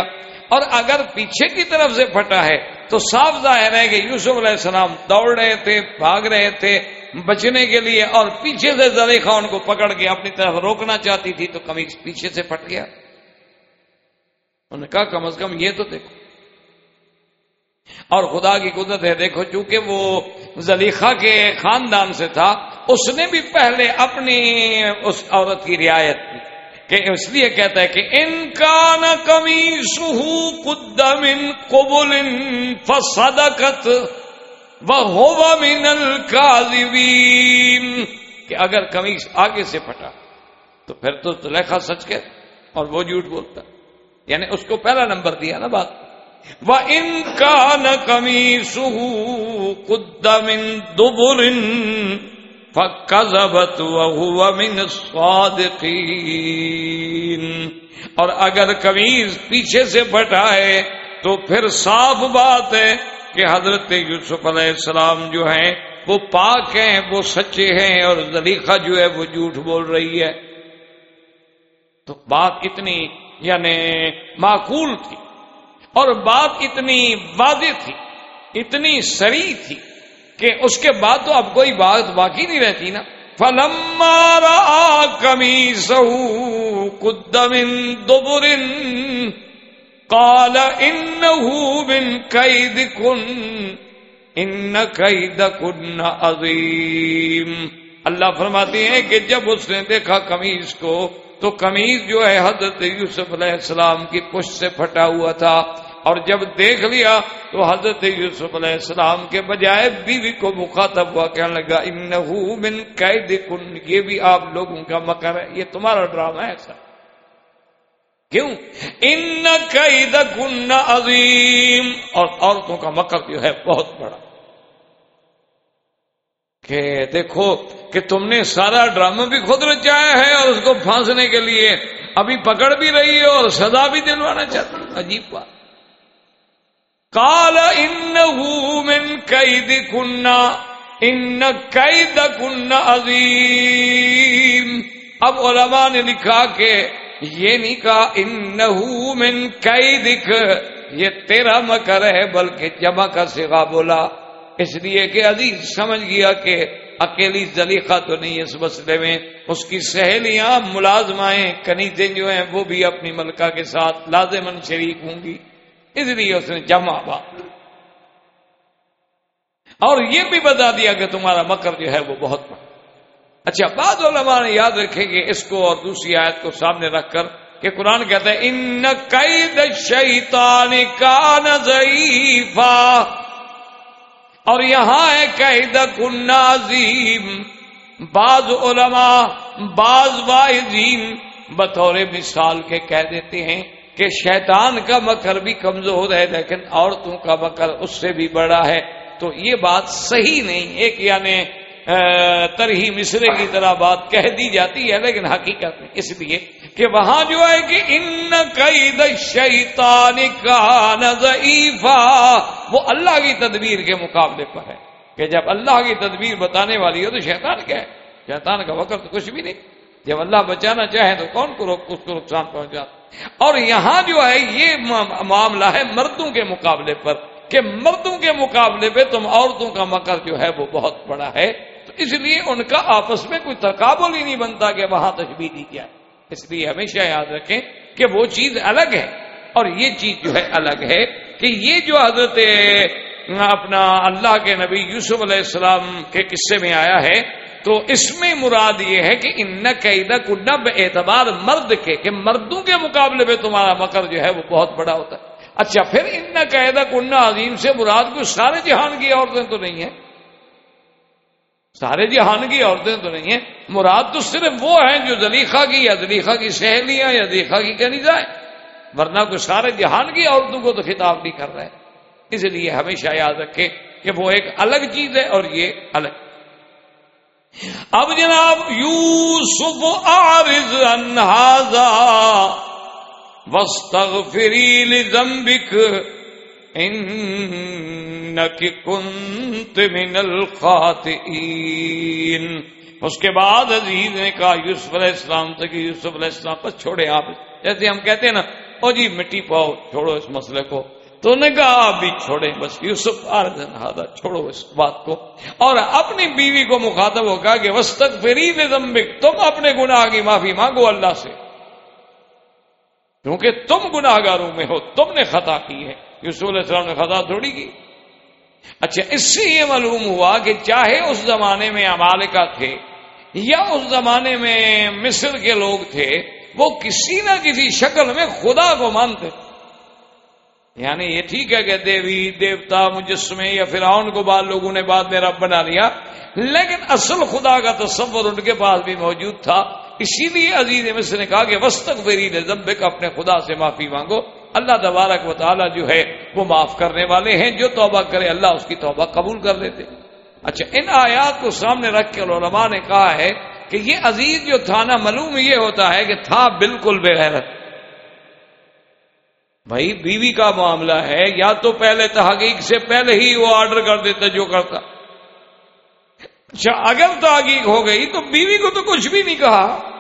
اور اگر پیچھے کی طرف سے پھٹا ہے تو صاف ظاہر ہے کہ یوسف علیہ السلام دوڑ رہے تھے، بھاگ رہے تھے بچنے کے لیے اور پیچھے سے زلیخا ان کو پکڑ کے اپنی طرف روکنا چاہتی تھی تو کمی پیچھے سے پھٹ گیا۔ انہوں نے کہا، کم از کم یہ تو دیکھو۔ اور خدا کی قدرت ہے، دیکھو، چونکہ وہ زلیخا کے خاندان سے تھا، اس نے بھی پہلے اپنی اس عورت کی رعایت کی، کہ اس لیے کہتا ہے کہ ان کا نہ کمی سہو قدم قبل فصدقت وہ من کہ اگر کمیز آگے سے پھٹا، تو پھر تو زلیخا سچ کے اور وہ جھوٹ بولتا یعنی اس کو پہلا نمبر دیا نا بات۔ ان کا نہ کمی سہو قدم دبر فَكَذَبَتْ وَهُوَ مِنَ اور اگر کمیز پیچھے سے بٹائے تو پھر صاف بات ہے کہ حضرت یوسف علیہ السلام جو ہیں وہ پاک ہیں، وہ سچے ہیں اور زلیخہ جو ہے وہ جھوٹ بول رہی ہے۔ تو بات اتنی یعنی معقول تھی۔ اور بات اتنی واضح تھی، اتنی سری تھی کہ اس کے بعد تو اب کوئی بات باقی نہیں رہتی نا۔ فلم کمی سہو کدم دوبرن قال انه من كيدكن ان كيدكن عظيم۔ اللہ فرماتے ہیں کہ جب اس نے دیکھا قمیض کو تو قمیض جو ہے حضرت یوسف علیہ السلام کی پشت سے پھٹا ہوا تھا اور جب دیکھ لیا تو حضرت یوسف علیہ السلام کے بجائے بیوی کو مخاطب ہوا کہنے لگا، انہو من قید کن یہ بھی آپ لوگوں کا مکر ہے، یہ تمہارا ڈرامہ ہے سر کیوں؟ ان قید کن عظیم۔ اور عورتوں کا مکر جو ہے بہت بڑا۔ کہ دیکھو کہ تم نے سارا ڈرامہ بھی خود رچایا ہے اور اس کو پھانسنے کے لیے ابھی پکڑ بھی رہی ہے اور سزا بھی دلوانا چاہتی عجیب بات۔ کال ان قید کنہ ان قید کن عظیم۔ اب علماء نے لکھا کہ یہ نہیں کہا ان من قید یہ تیرا مکر ہے، بلکہ جمع کا سگا بولا۔ اس لیے کہ عزیز سمجھ گیا کہ اکیلی زلیخہ تو نہیں اس مسئلے میں، اس کی سہیلیاں، ملازمائیں، کنیزیں جو ہیں، وہ بھی اپنی ملکہ کے ساتھ لازمن شریک ہوں گی۔ اس لیے اس نے جمع بات اور یہ بھی بتا دیا کہ تمہارا مکر جو ہے وہ بہت بڑا۔ اچھا بعض علماء نے یاد رکھیں گے اس کو اور دوسری آیت کو سامنے رکھ کر کہ قرآن کہتا ہے، ان قید شیطان کا نظیفہ اور یہاں ہے قید کن عظیم بعض علماء، بعض واحدین بطور مثال کے کہہ دیتے ہیں کہ شیطان کا مکر بھی کمزور ہے، لیکن عورتوں کا مکر اس سے بھی بڑا ہے۔ تو یہ بات صحیح نہیں ایک یعنی ترہی مصرے کی طرح بات کہہ دی جاتی ہے، لیکن حقیقت نہیں اس لیے کہ وہاں جو ہے کہ ان قید شیطان کا نظیفہ وہ اللہ کی تدبیر کے مقابلے پر ہے۔ کہ جب اللہ کی تدبیر بتانے والی ہو تو شیطان کیا ہے؟ شیطان کا وقت کچھ بھی نہیں۔ جب اللہ بچانا چاہے تو کون کو روک اس کو نقصان پہنچا؟ اور یہاں جو ہے یہ معاملہ ہے مردوں کے مقابلے پر، کہ مردوں کے مقابلے پہ تم عورتوں کا مکر جو ہے وہ بہت بڑا ہے۔ تو اس لیے ان کا آپس میں کوئی تقابل ہی نہیں بنتا کہ وہاں تشبیح دی جائے اس لیے ہمیشہ یاد رکھیں کہ وہ چیز الگ ہے۔ اور یہ چیز جو ہے الگ ہے کہ یہ جو حضرت اپنا اللہ کے نبی یوسف علیہ السلام کے قصے میں آیا ہے، تو اس میں مراد یہ ہے کہ ان قیدہ کنب اعتبار مرد کے، کہ مردوں کے مقابلے میں تمہارا مکر جو ہے وہ بہت بڑا ہوتا ہے۔ اچھا پھر ان قیدہ کنہ عظیم سے مراد کو سارے جہان کی عورتیں تو نہیں ہیں۔ سارے جہان کی عورتیں تو نہیں ہیں۔ مراد تو صرف وہ ہیں جو زلیخا کی یا زلیخا کی سہیلیاں یا زلیخا کی کہنی جائے۔ ورنہ کوئی سارے جہان کی عورتوں کو تو خطاب نہیں کر رہے اس لیے ہمیشہ یاد رکھے کہ وہ ایک الگ چیز ہے اور یہ الگ۔ اب جناب یوسف عارض انہذا وستغفری لذنبک انک کنت من الخاطئین اس کے بعد عزیز نے کہا، یوسف علیہ السلام سے کہ یوسف علیہ السلام پر چھوڑے آپ۔ جیسے ہم کہتے ہیں نا، او جی مٹی پاؤ، چھوڑو اس مسئلے کو۔ تو نے کہا بھی چھوڑے بس۔ یوسف ہادا چھوڑو اس بات کو۔ اور اپنی بیوی کو مخاطب ہو کہا کہ وسط فرید زمبک تم اپنے گناہ کی معافی مانگو اللہ سے۔ کیونکہ تم گناہ گاروں میں ہو، تم نے خطا کی ہے۔ یوسف علیہ السلام نے خطا تھوڑی کی۔ اچھا اس سے یہ معلوم ہوا کہ چاہے اس زمانے میں امالکا تھے یا اس زمانے میں مصر کے لوگ تھے، وہ کسی نہ کسی شکل میں خدا کو مانتے۔ یعنی یہ ٹھیک ہے کہ دیوی، دیوتا، مجسمے یا فرعون کو بعد لوگوں نے بعد میں رب بنا لیا، لیکن اصل خدا کا تصور ان کے پاس بھی موجود تھا۔ اسی لیے عزیز مصر نے کہا کہ وسطک فری کا اپنے خدا سے معافی مانگو۔ اللہ تبارک و تعالیٰ جو ہے وہ معاف کرنے والے ہیں، جو توبہ کرے اللہ اس کی توبہ قبول کر لیتے۔ اچھا ان آیات کو سامنے رکھ کے علماء نے کہا ہے کہ یہ عزیز جو تھا نا معلوم یہ ہوتا ہے کہ تھا بالکل بغیرت بھائی، بیوی کا معاملہ ہے، یا تو پہلے تحقیق سے پہلے ہی وہ آرڈر کر دیتا، جو کرتا۔ اچھا اگر تحقیق ہو گئی تو بیوی کو تو کچھ بھی نہیں کہا۔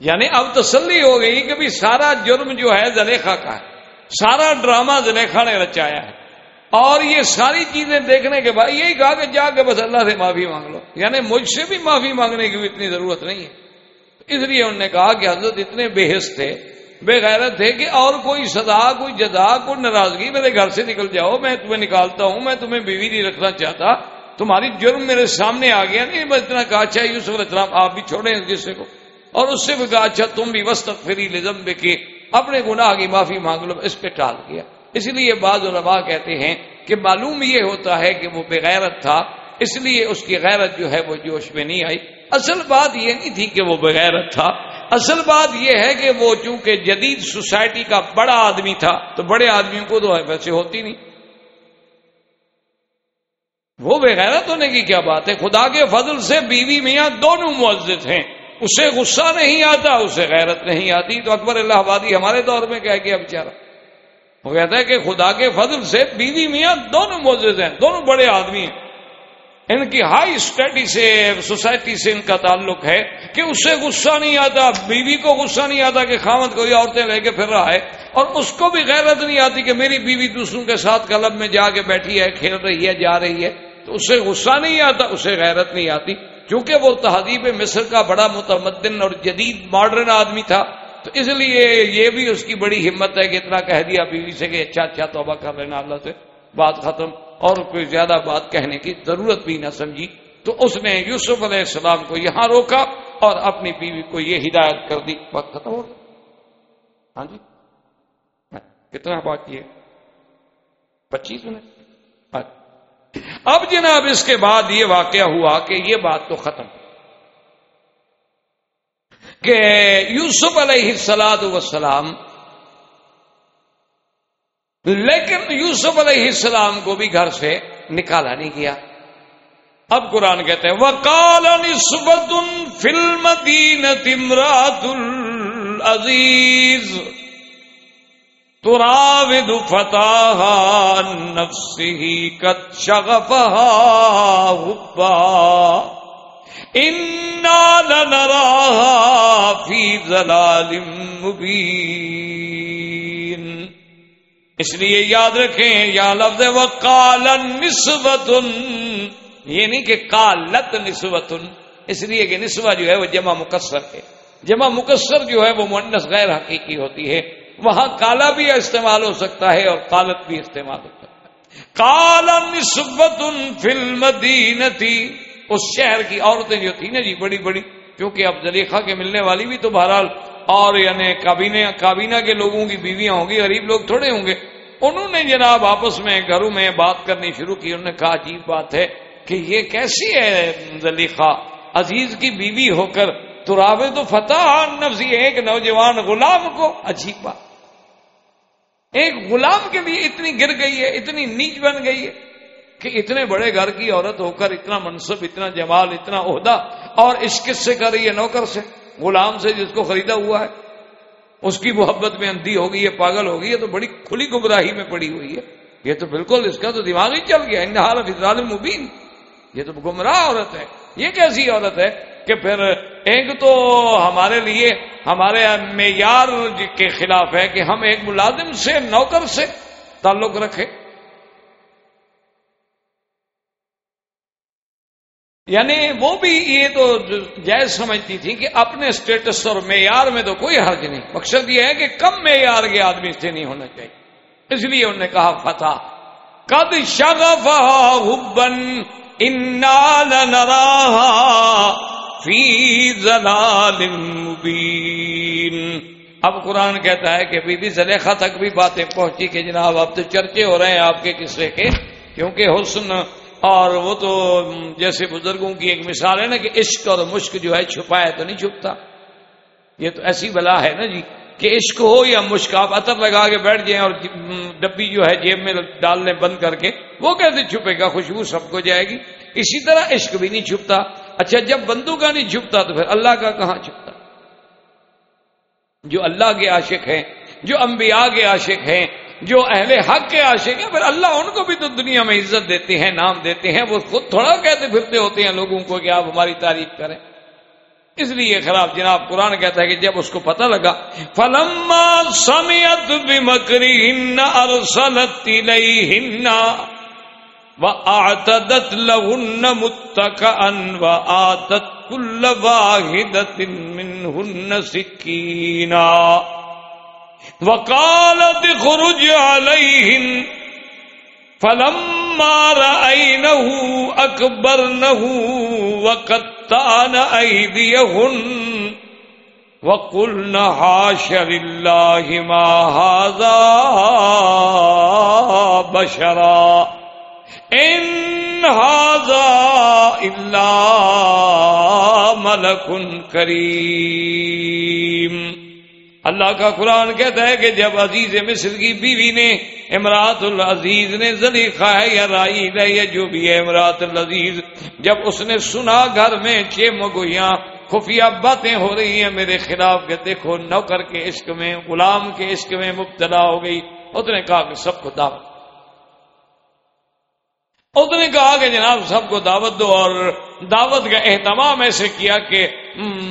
یعنی اب تسلی ہو گئی کہ بھی سارا جرم جو ہے زلیخا کا ہے، سارا ڈرامہ زلیخا نے رچایا ہے۔ اور یہ ساری چیزیں دیکھنے کے بعد یہی کہا کہ جا کے بس اللہ سے معافی مانگ لو۔ یعنی مجھ سے بھی معافی مانگنے کی بھی اتنی ضرورت نہیں ہے۔ اس لیے انہوں نے کہا کہ حضرت اتنے بے حص تھے، بے غیرت ہے کہ اور کوئی سزا، کوئی جزا، کوئی ناراضگی میرے گھر سے نکل جاؤ، میں تمہیں نکالتا ہوں، میں تمہیں بیوی نہیں رکھنا چاہتا۔ تمہاری جرم میرے سامنے آ گیا۔ نہیں، میں اتنا کہا اچھا یوسف السلام، آپ بھی چھوڑیں کسی کو۔ اور اس سے بھی کہا اچھا تم بھی وسط فری لزم کے اپنے گناہ کی معافی مانگ لو، اس پہ ٹال گیا اس لیے بعض علماء کہتے ہیں کہ معلوم یہ ہوتا ہے کہ وہ بغیرت تھا، اس لیے اس کی غیرت جو ہے وہ جوش میں نہیں آئی۔ اصل بات یہ نہیں تھی کہ وہ بغیرت تھا، اصل بات یہ ہے کہ وہ چونکہ جدید سوسائٹی کا بڑا آدمی تھا، تو بڑے آدمیوں کو تو ویسے ہوتی نہیں۔ وہ بغیرت ہونے کی کیا بات ہے؟ خدا کے فضل سے بیوی میاں دونوں معزز ہیں۔ اسے غصہ نہیں آتا، اسے غیرت نہیں آتی۔ تو اکبر اللہ آبادی ہمارے دور میں کہہ گیا بیچارہ؟ وہ کہتا ہے کہ خدا کے فضل سے بیوی میاں دونوں معزز ہیں، دونوں بڑے آدمی ہیں۔ ان کی ہائی اسٹڈی سے، سوسائٹی سے ان کا تعلق ہے کہ اس سے غصہ نہیں آتا، بیوی کو غصہ نہیں آتا کہ خامد کوئی عورتیں لے کے پھر رہا ہے اور اس کو بھی غیرت نہیں آتی کہ میری بیوی دوسروں کے ساتھ کلب میں جا کے بیٹھی ہے، کھیل رہی ہے، جا رہی ہے۔ تو اس سے غصہ نہیں آتا، اسے غیرت نہیں آتی۔ کیونکہ وہ تہذیب مصر کا بڑا متمدن اور جدید ماڈرن آدمی تھا، تو اس لیے یہ بھی اس کی بڑی ہمت ہے کہ اتنا کہہ دیا بیوی سے کہ اچھا اچھا توبہ کر لینا اللہ سے، بات ختم، اور کوئی زیادہ بات کہنے کی ضرورت بھی نہ سمجھی۔ تو اس نے یوسف علیہ السلام کو یہاں روکا اور اپنی بیوی کو یہ ہدایت کر دی۔ بات ختم ہو گئی ہاں جی؟ ہاں، کتنا باقی ہے؟ پچیس منٹ۔ اب جناب اس کے بعد یہ واقعہ ہوا کہ یہ بات تو ختم کہ یوسف علیہ السلاد وسلام لیکن یوسف علیہ السلام کو بھی گھر سے نکالا نہیں کیا اب قرآن کہتے ہیں وکال نسبت فلم دین تمرات العزیز تراود فتح نفسی کت شغف حبا انا لنراها فی ضلال مبین اس لیے یاد رکھیں، یا لفظ و کال نسبت یہ نہیں کہ کالت نسبت اس لیے کہ نسبہ جو ہے وہ جمع مقصر ہے۔ جمع مقصر جو ہے وہ منس غیر حقیقی ہوتی ہے۔ وہاں کالا بھی استعمال ہو سکتا ہے اور کالت بھی استعمال ہو سکتا ہے۔ کالا نسبت فلم اس شہر کی عورتیں جو تھی نا جی بڑی بڑی، کیونکہ اب زلیخا کے ملنے والی بھی تو بہرحال اور یعنی کابینہ کابینہ کے لوگوں کی بیویاں ہوں گی، غریب لوگ تھوڑے ہوں گے۔ انہوں نے جناب آپس میں، گھروں میں بات کرنی شروع کی، انہوں نے کہا، عجیب بات ہے کہ یہ کیسی ہے زلیخا؟ عزیز کی بیوی ہو کر تو راوے تو فتح نفسی ایک نوجوان غلام کو۔ عجیب بات۔ ایک غلام کے لیے اتنی گر گئی ہے، اتنی نیچ بن گئی ہے کہ اتنے بڑے گھر کی عورت ہو کر اتنا منصب، اتنا جمال، اتنا عہدہ اور اس کس سے کر رہی ہے نوکر سے، غلام سے جس کو خریدا ہوا ہے۔ اس کی محبت میں اندھی ہو گئی ہے، پاگل ہو گئی ہے، تو بڑی کھلی گمراہی میں پڑی ہوئی ہے۔ یہ تو بالکل اس کا تو دماغ ہی چل گیا انحال فضال مبین۔ یہ تو گمراہ عورت ہے۔ یہ کیسی عورت ہے؟ کہ پھر ایک تو ہمارے لیے، ہمارے معیار کے خلاف ہے کہ ہم ایک ملازم سے، نوکر سے تعلق رکھیں۔ یعنی وہ بھی یہ تو جائز سمجھتی تھی کہ اپنے اسٹیٹس اور معیار میں تو کوئی حرج نہیں۔ مقصد یہ ہے کہ کم معیار کے آدمی سے نہیں ہونا چاہیے۔ اس لیے انہوں نے کہا، فتح۔ کد شغف حبن فی زلال مبین۔ اب قرآن کہتا ہے کہ بی بی زلیخا تک بھی باتیں پہنچی کہ جناب اب تو چرچے ہو رہے ہیں آپ کے قصے کے، کیونکہ حسن اور وہ تو جیسے بزرگوں کی ایک مثال ہے نا کہ عشق اور مشک جو ہے چھپایا تو نہیں چھپتا۔ یہ تو ایسی بلا ہے نا جی کہ عشق ہو یا مشک، آپ عطر لگا کے بیٹھ جائیں اور ڈبی جو ہے جیب میں ڈالنے بند کر کے وہ کیسے چھپے گا؟ خوشبو سب کو جائے گی۔ اسی طرح عشق بھی نہیں چھپتا۔ اچھا جب بندو کا نہیں چھپتا تو پھر اللہ کا کہاں چھپتا جو اللہ کے عاشق ہیں، جو انبیاء کے عاشق ہیں، جو اہل حق کے عاشق ہیں، پھر اللہ ان کو بھی تو دنیا میں عزت دیتے ہیں، نام دیتے ہیں، وہ خود تھوڑا کہتے پھرتے ہوتے ہیں لوگوں کو کہ آپ ہماری تعریف کریں۔ اس لیے خراب جناب قرآن کہتا ہے کہ جب اس کو پتہ لگا، فلما سمیت بمکری ہن ارسلت الیہن وآتدت لہن متکئن وآتت کل واحدت منہن سکینہ وقالت خرج عليهن فلما رأينه أكبرنه وقطعن أيديهن وقلنا حاش لله ما هذا بشرا إن هذا إلا ملك كريم۔ اللہ کا قرآن کہتا ہے کہ جب عزیز مصر کی بیوی نے امراط العزیز نے زلیخا ہے یا رائی ہے یا جو بھی ہے امراط العزیز، جب اس نے سنا گھر میں چھ مگویاں خفیہ باتیں ہو رہی ہیں، میرے خلاف کہ دیکھو نوکر کے عشق میں، غلام کے عشق میں مبتلا ہو گئی۔ اس نے کہا کہ سب کو دعوت۔ اس نے کہا کہ جناب سب کو دعوت دو اور دعوت کا اہتمام ایسے کیا کہ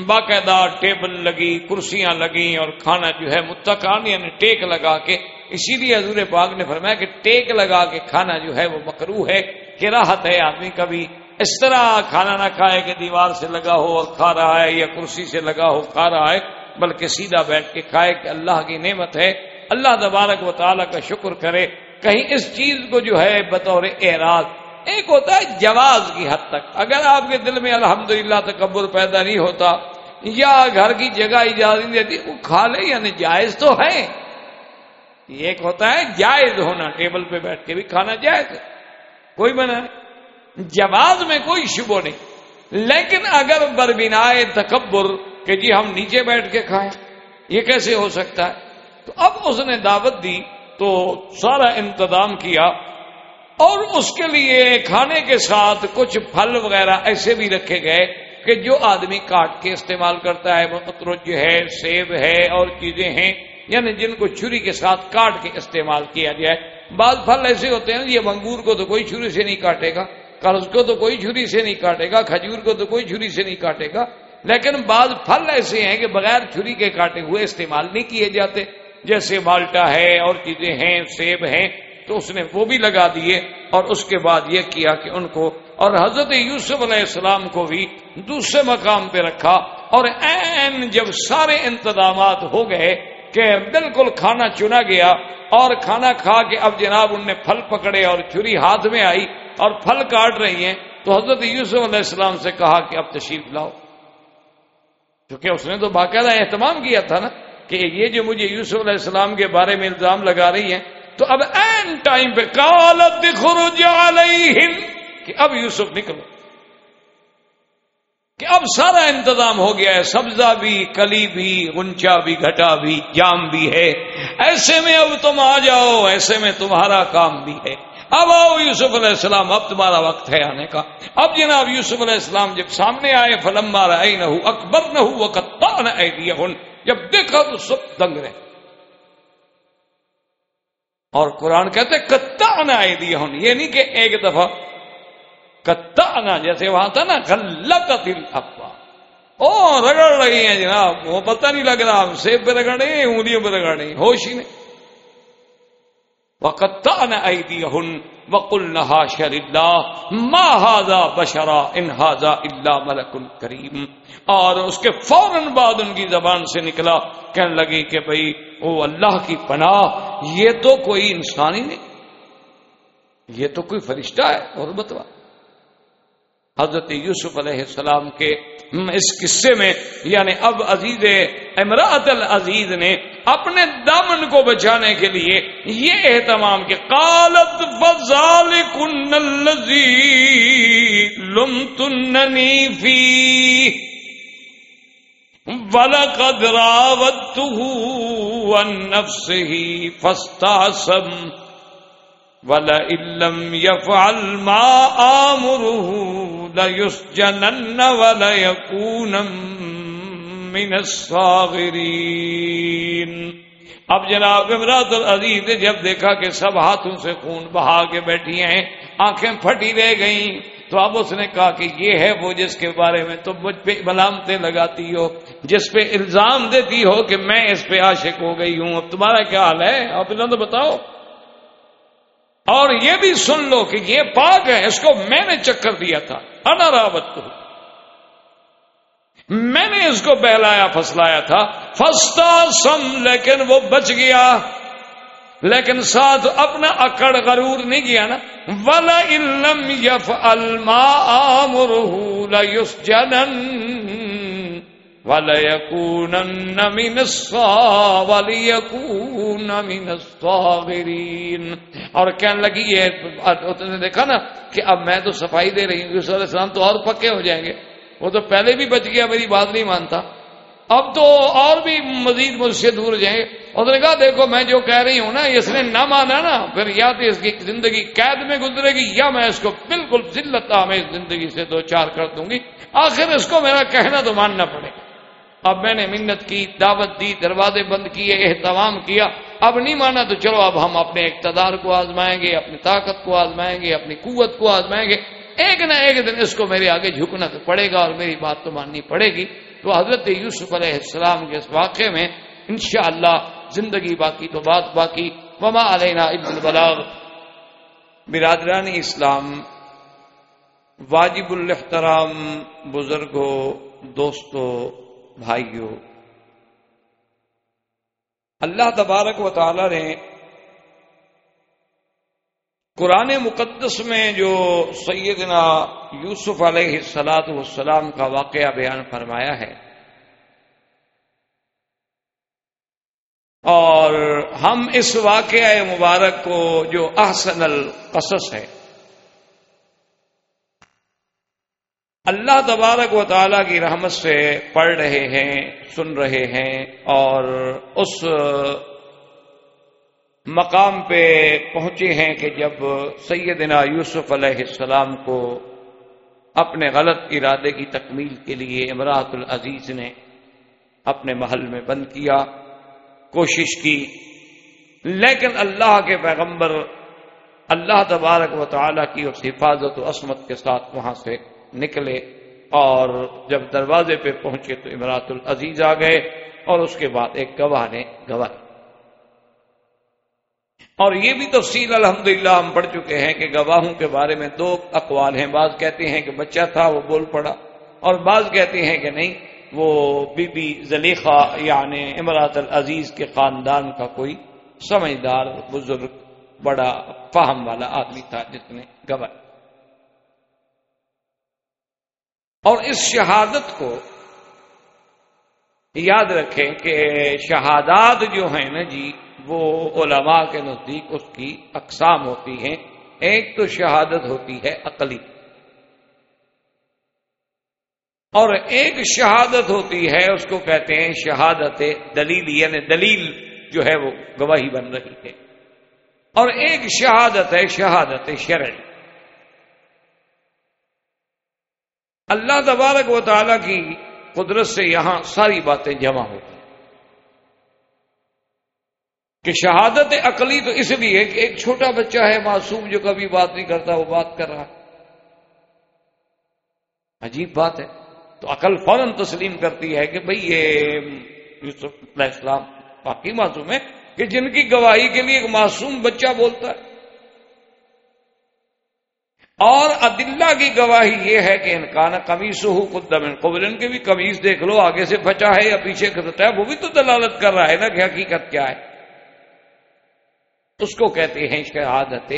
باقاعدہ ٹیبل لگی، کرسیاں لگی اور کھانا جو ہے متقان یعنی ٹیک لگا کے، اسی لیے حضور پاک نے فرمایا کہ ٹیک لگا کے کھانا جو ہے وہ مکرو ہے کہ راحت ہے آدمی کبھی۔ اس طرح کھانا نہ کھائے کہ دیوار سے لگا ہو اور کھا رہا ہے یا کرسی سے لگا ہو، کھا رہا ہے، بلکہ سیدھا بیٹھ کے کھائے کہ اللہ کی نعمت ہے۔ اللہ تبارک و تعالیٰ کا شکر کرے۔ کہیں اس چیز کو جو ہے بطور اعراض، ایک ہوتا ہے جواز کی حد تک۔ اگر آپ کے دل میں الحمدللہ تکبر پیدا نہیں ہوتا، یا گھر کی جگہ اجازت نہیں دیتی، وہ کھا لے یعنی جائز تو ہے ایک ہوتا ہے جائز ہونا، ٹیبل پہ بیٹھ کے بھی کھانا جائز ہے۔ کوئی بنا جواز میں کوئی شبو نہیں۔ لیکن اگر بربنائے تکبر کہ جی ہم نیچے بیٹھ کے کھائیں، یہ کیسے ہو سکتا ہے؟ تو اب اس نے دعوت دی تو سارا انتظام کیا اور اس کے لیے کھانے کے ساتھ کچھ پھل وغیرہ ایسے بھی رکھے گئے کہ جو آدمی کاٹ کے استعمال کرتا ہے مترج ہے، سیب ہے اور چیزیں ہیں یعنی جن کو چھری کے ساتھ کاٹ کے استعمال کیا جائے۔ بعض پھل ایسے ہوتے ہیں، یہ منگور کو تو کوئی چھری سے نہیں کاٹے گا، قرض کو تو کوئی چھری سے نہیں کاٹے گا، کھجور کو تو کوئی چھری سے نہیں کاٹے گا، لیکن بعض پھل ایسے ہیں کہ بغیر چھری کے کاٹے ہوئے استعمال نہیں کیے جاتے۔ جیسے مالٹا ہے اور چیزیں ہیں، سیب ہیں، تو اس نے وہ بھی لگا دیے اور اس کے بعد یہ کیا کہ ان کو اور حضرت یوسف علیہ السلام کو بھی دوسرے مقام پہ رکھا اور این جب سارے انتظامات ہو گئے کہ بالکل کھانا چنا گیا اور کھانا کھا کے اب جناب ان نے پھل پکڑے اور چھری ہاتھ میں آئی اور پھل کاٹ رہی ہیں، تو حضرت یوسف علیہ السلام سے کہا کہ اب تشریف لاؤ۔ کیونکہ اس نے تو باقاعدہ اہتمام کیا تھا نا۔ کہ یہ جو مجھے یوسف علیہ السلام کے بارے میں الزام لگا رہی ہیں، تو اب این ٹائم پہ کالت خروج علیہم، کہ اب یوسف نکلو۔ کہ اب سارا انتظام ہو گیا ہے، سبزہ بھی، کلی بھی گنچا بھی، گھٹا بھی، جام بھی ہے۔ ایسے میں اب تم آ جاؤ، ایسے میں تمہارا کام بھی ہے۔ اب آؤ یوسف علیہ السلام، اب تمہارا وقت ہے آنے کا۔ اب جناب یوسف علیہ السلام جب سامنے آئے فلم مارا نہ اکبر نہ ہو کتا نہ جب دیکھا تو سب دنگ رہے۔ اور قرآن کہتے کتا آنا دیا ہوں یہ نہیں کہ ایک دفعہ کتا آنا جیسے وہاں تھا نا گلا کا دل افوا او، رگڑ رہی ہیں جناب، وہ پتہ نہیں لگ رہا سیب پہ رگڑ رہی انگلیوں پہ رگڑ رہی ہوش ہی نہیں۔ وقتان وقل نہا شر اللہ ما بشرا ان اللہ الا ملک کریم اور اس کے فوراً بعد ان کی زبان سے نکلا، کہنے لگی کہ بھئی، او اللہ کی پناہ، یہ تو کوئی انسان ہی نہیں، یہ تو کوئی فرشتہ ہے اور بتوا حضرت یوسف علیہ السلام کے اس قصے میں یعنی اب عزیز امراط العزیز نے اپنے دامن کو بچانے کے لیے یہ اہتمام کہ کالت فضال کن لم تننی فی ولقد راودته عن نفسه فاستعصم وَلَئِلَّمْ يَفْعَلْ مَا آمُرُهُ لَيُسْجَنَنَّ وَلَيَكُونًا مِّنَ الصَّاغِرِينَ۔ اب جناب امراض العزیز نے جب دیکھا کہ سب ہاتھوں سے خون بہا کے بیٹھی ہیں، آنکھیں پھٹی رہ گئیں، تو اب اس نے کہا کہ یہ ہے وہ جس کے بارے میں تم مجھ پہ ملامتیں لگاتی ہو، جس پہ الزام دیتی ہو کہ میں اس پہ عاشق ہو گئی ہوں۔ اب تمہارا کیا حال ہے؟ آپ تو بتاؤ۔ اور یہ بھی سن لو کہ یہ پاک ہے، اس کو میں نے چکر دیا تھا۔ انا راوت میں نے اس کو بہلایا، پھسلایا تھا۔ فستا سم، لیکن وہ بچ گیا۔ لیکن ساتھ اپنا اکڑ غرور نہیں کیا نا۔ ولا علم یف الما یوس جنن وَلَيَكُونَنَّ مِنَ مِنَ الصَّاغِرِينَ۔ اور کہنے لگی یہ دیکھا نا کہ اب میں تو صفائی دے رہی ہوں علیہ السلام تو اور پکے ہو جائیں گے۔ وہ تو پہلے بھی بچ گیا، میری بات نہیں مانتا۔ اب تو اور بھی مزید مجھ سے دور جائیں۔ گے اس نے کہا، دیکھو میں جو کہہ رہی ہوں نا اس نے نہ مانا نا، پھر یا تو اس کی زندگی قید میں گزرے گی، یا میں اس کو بالکل ذلت میں زندگی سے دو چار کر دوں گی۔ آخر اس کو میرا کہنا تو ماننا پڑے۔ گا اب میں نے منت کی، دعوت دی، دروازے بند کیے، اہتمام کیا۔ اب نہیں مانا تو چلو اب ہم اپنے اقتدار کو آزمائیں گے، اپنی طاقت کو آزمائیں گے، اپنی قوت کو آزمائیں گے۔ ایک نہ ایک دن اس کو میرے آگے جھکنا تو پڑے گا اور میری بات تو ماننی پڑے گی۔ تو حضرت یوسف علیہ السلام کے اس واقعے میں انشاءاللہ زندگی باقی تو بات باقی۔ وما علینا ابن البلاغ۔ برادران اسلام، واجب الاحترام بزرگوں، دوستوں بھائیوں اللہ تبارک و تعالی نے قرآن مقدس میں جو سیدنا یوسف علیہ السلاط والسلام کا واقعہ بیان فرمایا ہے، اور ہم اس واقعہ مبارک کو جو احسن القصص ہے اللہ تبارک و تعالی کی رحمت سے پڑھ رہے ہیں، سن رہے ہیں اور اس مقام پہ پہنچے ہیں کہ جب سیدنا یوسف علیہ السلام کو اپنے غلط ارادے کی تکمیل کے لیے امراۃ العزیز نے اپنے محل میں بند کیا، کوشش کی، لیکن اللہ کے پیغمبر اللہ تبارک و تعالی کی اس حفاظت و عصمت کے ساتھ وہاں سے نکلے اور جب دروازے پہ پہنچے تو امراط العزیز آ گئے اور اس کے بعد ایک گواہ نے گواہ اور یہ بھی تفصیل الحمدللہ ہم پڑھ چکے ہیں کہ گواہوں کے بارے میں دو اقوال ہیں۔ بعض کہتے ہیں کہ بچہ تھا، وہ بول پڑا۔ اور بعض کہتے ہیں کہ نہیں، وہ بی بی زلیخا یعنی امراط العزیز کے خاندان کا کوئی سمجھدار، بزرگ، بڑا فہم والا آدمی تھا جس نے گواہ۔ اور اس شہادت کو یاد رکھیں کہ شہادات جو ہیں نا جی وہ علماء کے نزدیک اس کی اقسام ہوتی ہیں۔ ایک تو شہادت ہوتی ہے عقلی۔ اور ایک شہادت ہوتی ہے، اس کو کہتے ہیں شہادت دلیل یعنی دلیل جو ہے وہ گواہی بن رہی ہے۔ اور ایک شہادت ہے شہادت شرعی۔ اللہ تبارک و تعالی کی قدرت سے یہاں ساری باتیں جمع ہوتی ہیں۔ کہ شہادت عقلی تو اس لیے کہ ایک چھوٹا بچہ ہے، معصوم جو کبھی بات نہیں کرتا، وہ بات کر رہا عجیب بات ہے۔ تو عقل فوراً تسلیم کرتی ہے کہ بھئی یہ یوسف علیہ السلام باقی معصوم ہے کہ جن کی گواہی کے لیے ایک معصوم بچہ بولتا ہے۔ اور عدلہ کی گواہی یہ ہے کہ انکان کمیز ہو قدم قبل، ان کے بھی کمیز دیکھ لو، آگے سے پھچا ہے یا پیچھے کھستا ہے، وہ بھی تو دلالت کر رہا ہے نا کہ حقیقت کیا ہے۔ اس کو کہتے ہیں شہادت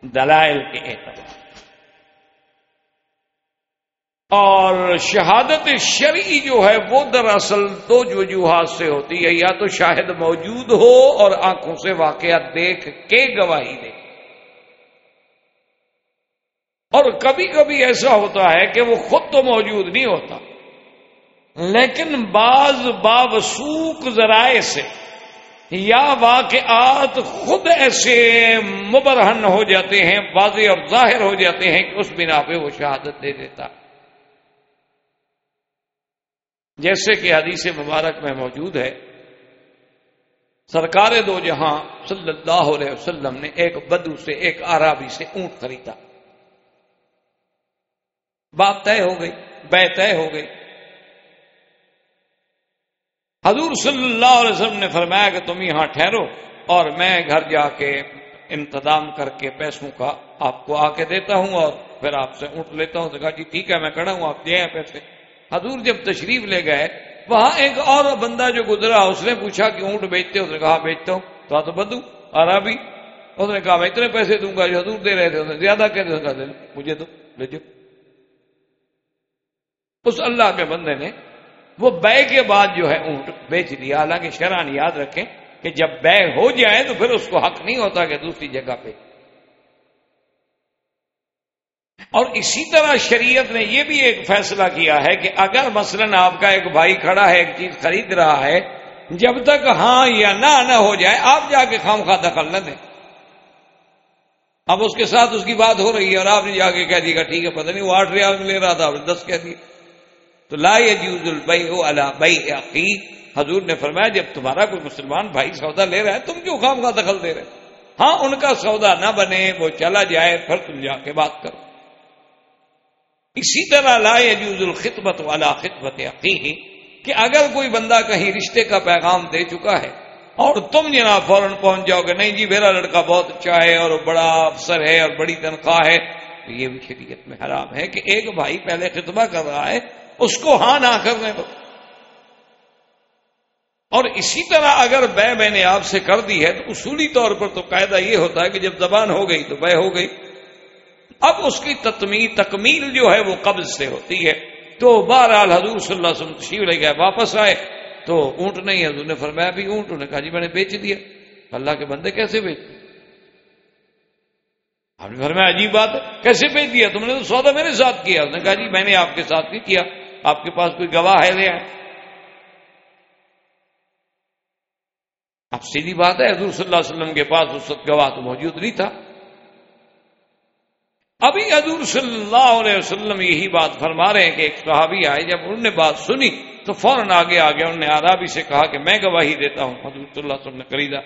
دلائل کے اعتبار۔ اور شہادت شرعی جو ہے، وہ دراصل دو وجوہات سے ہوتی ہے، یا تو شاہد موجود ہو اور آنکھوں سے واقعات دیکھ کے گواہی دے۔ اور کبھی کبھی ایسا ہوتا ہے کہ وہ خود تو موجود نہیں ہوتا، لیکن بعض باوسوک ذرائع سے یا واقعات خود ایسے مبرہن ہو جاتے ہیں، واضح اور ظاہر ہو جاتے ہیں کہ اس بنا پہ وہ شہادت دے دیتا۔ جیسے کہ حدیث مبارک میں موجود ہے، سرکار دو جہاں صلی اللہ علیہ وسلم نے ایک بدو سے ایک آرابی سے اونٹ خریدا۔ بات طے ہو گئی، بے طے ہو گئی۔ حضور صلی اللہ علیہ وسلم نے فرمایا کہ تم یہاں ٹھہرو اور میں گھر جا کے انتظام کر کے پیسوں کا آپ کو آ کے دیتا ہوں اور پھر آپ سے اونٹ لیتا ہوں تو کہا جی ٹھیک ہے، میں کھڑا ہوں، آپ دے ہیں پیسے۔ حضور جب تشریف لے گئے، وہاں ایک اور بندہ جو گزرا، اس نے پوچھا کہ اونٹ بیچتے اس نے کہا ہاں، بیچتا ہوں۔ تو تو بدو عربی اس نے کہا میں اتنے پیسے دوں گا جو حضور دے رہے تھے، اس نے زیادہ کہتے دے مجھے تو بیچو اس اللہ کے بندے نے وہ بے کے بعد جو ہے اونٹ بیچ دیا۔ حالانکہ شران یاد رکھیں کہ جب بے ہو جائے تو پھر اس کو حق نہیں ہوتا کہ دوسری جگہ پہ۔ اور اسی طرح شریعت نے یہ بھی ایک فیصلہ کیا ہے کہ اگر مثلا آپ کا ایک بھائی کھڑا ہے، ایک چیز خرید رہا ہے، جب تک ہاں یا نہ نہ ہو جائے، آپ جا کے خام خواہ دخل نہ دیں۔ اب اس کے ساتھ اس کی بات ہو رہی ہے اور آپ نے جا کے کہہ دیا ٹھیک ہے، پتہ نہیں وہ آٹھ ریال میں لے رہا تھا دس کہہ دیا۔ تو لا یجوز البئی اللہ بئی عقیق حضور نے فرمایا، جب تمہارا کوئی مسلمان بھائی سودا لے رہا ہے، تم کیوں خام کا دخل دے رہے ہاں ان کا سودا نہ بنے، وہ چلا جائے، پھر تم جا کے بات کرو۔ اسی طرح لا يجوز الخطبت والا خطبت عقیقی کہ اگر کوئی بندہ کہیں رشتے کا پیغام دے چکا ہے اور تم جناب فوراً پہنچ جاؤ گے، نہیں جی میرا لڑکا بہت اچھا ہے اور بڑا افسر ہے اور بڑی تنخواہ ہے، تو یہ بھی شریعت میں حرام ہے کہ ایک بھائی پہلے خطبہ کر رہا ہے اس کو ہاں نہ کرنے دو اور اسی طرح اگر بے میں نے آپ سے کر دی ہے، تو اصولی طور پر تو قاعدہ یہ ہوتا ہے کہ جب زبان ہو گئی تو بے ہو گئی۔ اب اس کی تطمیل تکمیل جو ہے وہ قبض سے ہوتی ہے۔ تو بہرحال حضور صلی اللہ علیہ وسلم تشریف لے گئے، واپس آئے۔ تو اونٹ نہیں، حضور نے فرمایا بھی اونٹ نے کہا جی میں نے بیچ دیا۔ اللہ کے بندے کیسے بیچ آپ نے فرمایا عجیب بات ہے، کیسے بیچ دیا؟ تم نے تو سودا میرے ساتھ کیا۔ اس نے کہا جی میں نے آپ کے ساتھ نہیں کیا۔ آپ کے پاس کوئی گواہ ہے لے آئے اب سیدھی بات ہے، حضور صلی اللہ علیہ وسلم کے پاس اس وقت گواہ تو موجود نہیں تھا۔ ابھی حضور صلی اللہ علیہ وسلم یہی بات فرما رہے ہیں کہ ایک صحابی آئے، جب انہوں نے بات سنی تو فوراً آگے آگے انہوں نے آرابی سے کہا کہ میں گواہی دیتا ہوں، حضور صلی اللہ علیہ وسلم نے خریدا۔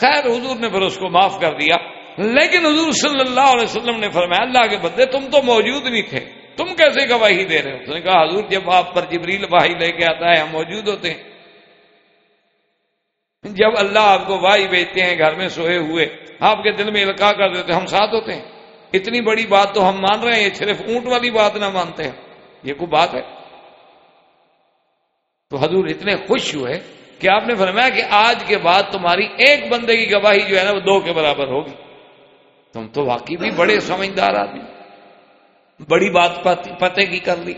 خیر، حضور نے پھر اس کو معاف کر دیا۔ لیکن حضور صلی اللہ علیہ وسلم نے فرمایا، اللہ کے بدلے تم تو موجود نہیں تھے۔ تم کیسے گواہی دے رہے ہو؟ اس نے کہا، حضور، جب آپ پر جبریل بھائی لے کے آتا ہے، ہم موجود ہوتے ہیں۔ جب اللہ آپ کو وائی بیچتے ہیں، گھر میں سوئے ہوئے، آپ کے دل میں الکا کر دیتے ہم ساتھ ہوتے ہیں۔ اتنی بڑی بات تو ہم مان رہے ہیں، یہ صرف اونٹ والی بات نہ مانتے ہیں۔ یہ کوئی بات ہے؟ تو حضور اتنے خوش ہوئے کہ آپ نے فرمایا کہ آج کے بعد تمہاری ایک بندے کی گواہی جو ہے نا، وہ دو کے برابر ہوگی۔ تم تو واقعی بھی بڑے سمجھدار آدمی بڑی بات پتے کی کر لی۔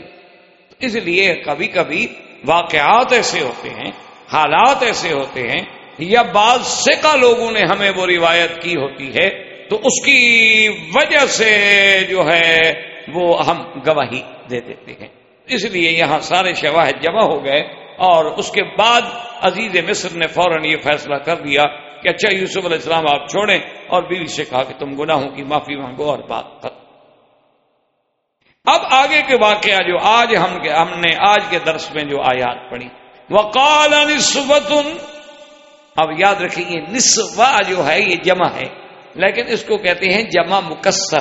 اس لیے کبھی کبھی واقعات ایسے ہوتے ہیں، حالات ایسے ہوتے ہیں، یا بعض سکا لوگوں نے ہمیں وہ روایت کی ہوتی ہے، تو اس کی وجہ سے جو ہے وہ ہم گواہی دے دیتے ہیں۔ اس لیے یہاں سارے شواہد جمع ہو گئے اور اس کے بعد عزیز مصر نے فوراً یہ فیصلہ کر دیا کہ اچھا یوسف علیہ السلام آپ چھوڑیں اور بیوی سے کہا کہ تم گناہوں کی معافی مانگو اور بات کر اب آگے کے واقعہ جو آج ہم ہم نے آج کے درس میں جو آیات پڑھی۔ وقال نسبت اب یاد رکھیں یہ نسوا جو ہے یہ جمع ہے۔ لیکن اس کو کہتے ہیں جمع مکسر۔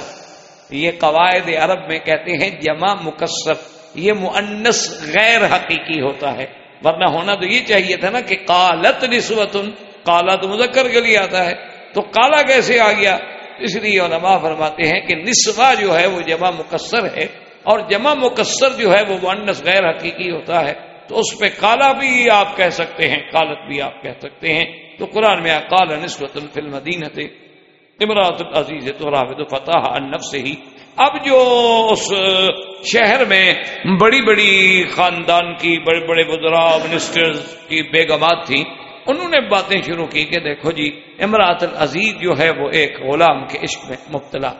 یہ قواعد عرب میں کہتے ہیں جمع مکسر۔ یہ معنس غیر حقیقی ہوتا ہے۔ ورنہ ہونا تو یہ چاہیے تھا نا کہ کالت نسبت کالا تو مذکر کے لیے آتا ہے، تو کالا کیسے آ گیا؟ اس لیے علماء فرماتے ہیں کہ نسوا جو ہے وہ جمع مکسر ہے، اور جمع مکسر جو ہے وہ معنس غیر حقیقی ہوتا ہے۔ تو اس پہ کالا بھی آپ کہہ سکتے ہیں کالت بھی آپ کہہ سکتے ہیں۔ تو قرآن میں کال نسبت الفلم دینت امراط العزیز تو فتح النف سے ہی اب جو اس شہر میں بڑی بڑی خاندان کی، بڑے بڑے بزرا منسٹر کی بیگمات تھیں انہوں نے باتیں شروع کی کہ دیکھو جی امراط العزیز جو ہے وہ ایک غلام کے عشق میں مبتلا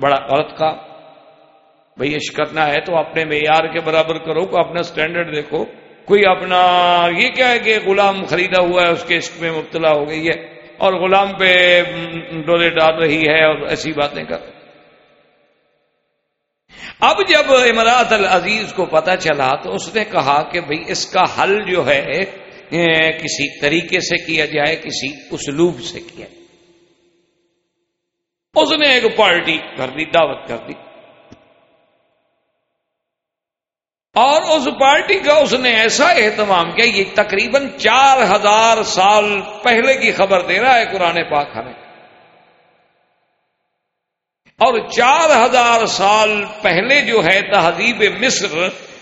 بڑا غلط کا۔ بھائی عشق کرنا ہے تو اپنے معیار کے برابر کرو، کو اپنا سٹینڈرڈ دیکھو۔ کوئی اپنا، یہ کیا ہے کہ غلام خریدا ہوا ہے، اس کے عشق میں مبتلا ہو گئی ہے اور غلام پہ ڈولے ڈال رہی ہے اور ایسی باتیں کر۔ اب جب امراط العزیز کو پتا چلا تو اس نے کہا کہ بھئی اس کا حل جو ہے کسی طریقے سے کیا جائے، کسی اسلوب سے کیا جائے۔ اس نے ایک پارٹی کر دی، دعوت کر دی۔ اور اس پارٹی کا اس نے ایسا اہتمام کیا، یہ تقریباً چار ہزار سال پہلے کی خبر دے رہا ہے قرآن پاک ہمیں۔ اور چار ہزار سال پہلے جو ہے تہذیب مصر،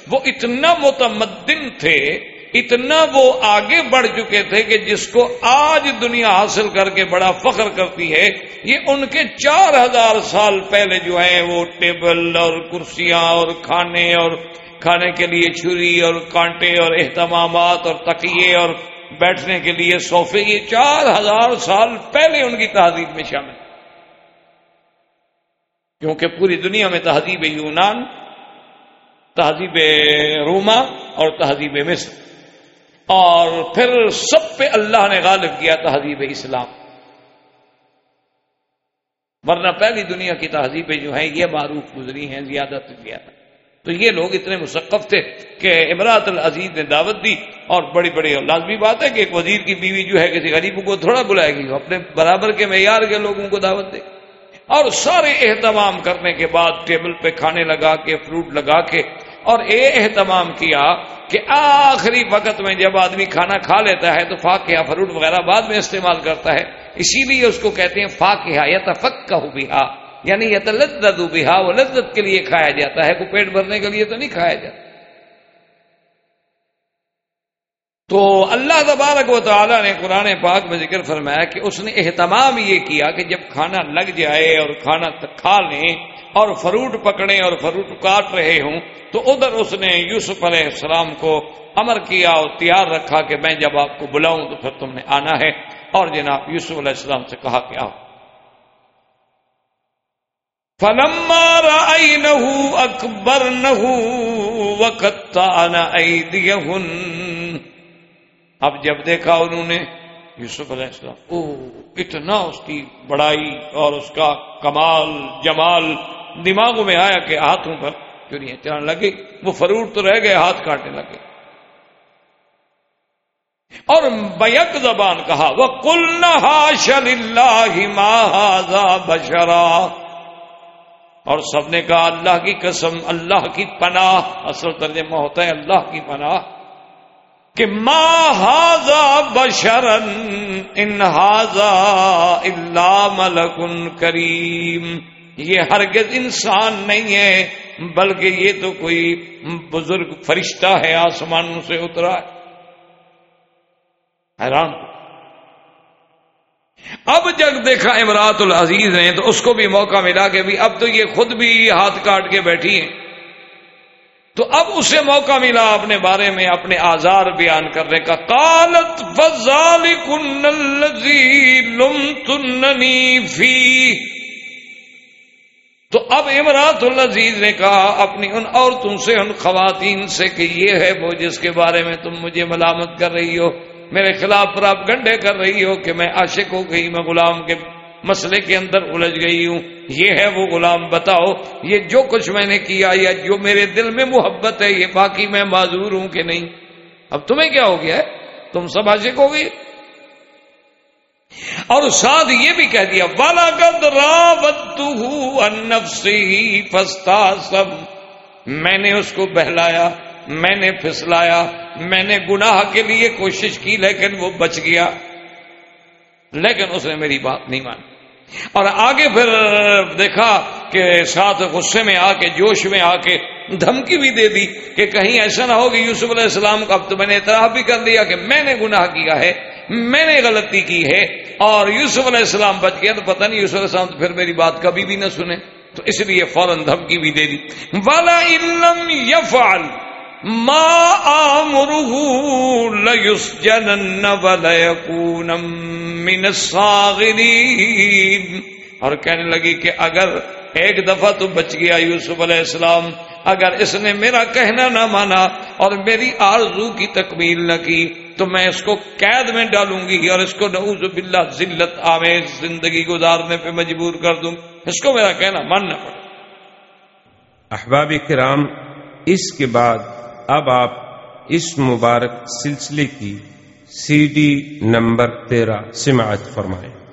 وہ اتنا متمدن تھے اتنا وہ آگے بڑھ چکے تھے کہ جس کو آج دنیا حاصل کر کے بڑا فخر کرتی ہے، یہ ان کے چار ہزار سال پہلے جو ہیں، وہ ٹیبل اور کرسیاں اور کھانے اور کھانے کے لیے چھری اور کانٹے اور اہتمامات اور تکیے اور بیٹھنے کے لیے صوفے، یہ چار ہزار سال پہلے ان کی تہذیب میں شامل کیونکہ پوری دنیا میں تہذیب یونان، تہذیب روما اور تہذیب مصر۔ اور پھر سب پہ اللہ نے غالب کیا تہذیب اسلام۔ ورنہ پہلی دنیا کی تہذیبیں جو ہیں، یہ معروف گزری ہیں، زیادہ سے زیادہ۔ تو یہ لوگ اتنے مثقف تھے کہ امراط العزیز نے دعوت دی اور بڑی بڑی لازمی بات ہے کہ ایک وزیر کی بیوی جو ہے، کسی غریب کو تھوڑا بلائے گی اپنے برابر کے معیار کے لوگوں کو دعوت دے۔ اور سارے اہتمام کرنے کے بعد ٹیبل پہ کھانے لگا کے، فروٹ لگا کے اور یہ اہتمام کیا کہ آخری وقت میں جب آدمی کھانا کھا لیتا ہے تو فاقیہ فروٹ وغیرہ بعد میں استعمال کرتا ہے، اسی لیے اس کو کہتے ہیں فاقیہ یا تفک کا یعنی یہ تو بہا، وہ لذت کے لیے کھایا جاتا ہے، کو پیٹ بھرنے کے لیے تو نہیں کھایا جاتا۔ تو اللہ تبارک و تعالیٰ نے قرآن پاک میں ذکر فرمایا کہ اس نے اہتمام یہ کیا کہ جب کھانا لگ جائے اور کھانا کھا لیں اور فروٹ پکڑے اور فروٹ کاٹ رہے ہوں تو ادھر اس نے یوسف علیہ السلام کو امر کیا اور تیار رکھا کہ میں جب آپ کو بلاؤں تو پھر تم نے آنا ہے اور جناب یوسف علیہ السلام سے کہا کہ آؤ۔ فلما رأينه أكبرنه وقطعن أيديهن اب جب دیکھا انہوں نے یوسف علیہ السلام او اتنا اس کی بڑائی اور اس کا کمال، جمال دماغوں میں آیا کہ ہاتھوں پر چوریاں چلنے لگی وہ فروٹ تو رہ گئے، ہاتھ کاٹنے لگے۔ اور بیک زبان کہا وہ کل نہ شل اللہ بشرا۔ اور سب نے کہا، اللہ کی قسم، اللہ کی پناہ، اصل ترجمہ ہوتا ہے اللہ کی پناہ، کہ ما بشرن ان اللہ ملکن کریم یہ ہرگز انسان نہیں ہے، بلکہ یہ تو کوئی بزرگ فرشتہ ہے آسمانوں سے اترا ہے۔ حیران اب جب دیکھا امراط العزیز نے تو اس کو بھی موقع ملا کہ بھی اب تو یہ خود بھی ہاتھ کاٹ کے بیٹھی ہیں۔ تو اب اسے موقع ملا اپنے بارے میں اپنے آزار بیان کرنے کا۔ کالت فضال فی تو اب امراط العزیز نے کہا، اپنی ان عورتوں سے، ان خواتین سے کہ یہ ہے وہ جس کے بارے میں تم مجھے ملامت کر رہی ہو، میرے خلاف پر آپ گنڈے کر رہی ہو کہ میں عاشق ہو گئی، میں غلام کے مسئلے کے اندر الجھ گئی ہوں۔ یہ ہے وہ غلام، بتاؤ، یہ جو کچھ میں نے کیا، یا جو میرے دل میں محبت ہے، یہ باقی میں معذور ہوں کہ نہیں؟ اب تمہیں کیا ہو گیا ہے؟ تم سب عاشق ہو گئی اور ساتھ یہ بھی کہہ دیا بالا گد راوت ہی سب میں نے اس کو بہلایا، میں نے پھسلایا، میں نے گناہ کے لیے کوشش کی، لیکن وہ بچ گیا۔ لیکن اس نے میری بات نہیں مانی۔ اور آگے پھر دیکھا کہ ساتھ غصے میں آ کے، جوش میں آ کے دھمکی بھی دے دی کہ کہیں ایسا نہ ہو کہ یوسف علیہ السلام کا اب تو میں نے اعتراف بھی کر دیا کہ میں نے گناہ کیا ہے۔ میں نے غلطی کی ہے اور یوسف علیہ السلام بچ گیا تو پتہ نہیں یوسف علیہ السلام تو پھر میری بات کبھی بھی نہ سنے تو اس لیے فوراً دھمکی بھی دے دی۔ والا علم یفعل ما آمره من اور کہنے لگی کہ اگر ایک دفعہ تو بچ گیا یوسف علیہ السلام، اگر اس نے میرا کہنا نہ مانا اور میری آرزو کی تکمیل نہ کی تو میں اس کو قید میں ڈالوں گی اور اس کو نعوذ باللہ ذلت آمیز زندگی گزارنے پہ مجبور کر دوں۔ اس کو میرا کہنا ماننا پڑے۔ احباب کرام، اس کے بعد اب آپ اس مبارک سلسلے کی سی ڈی نمبر تیرہ سماعت فرمائیں۔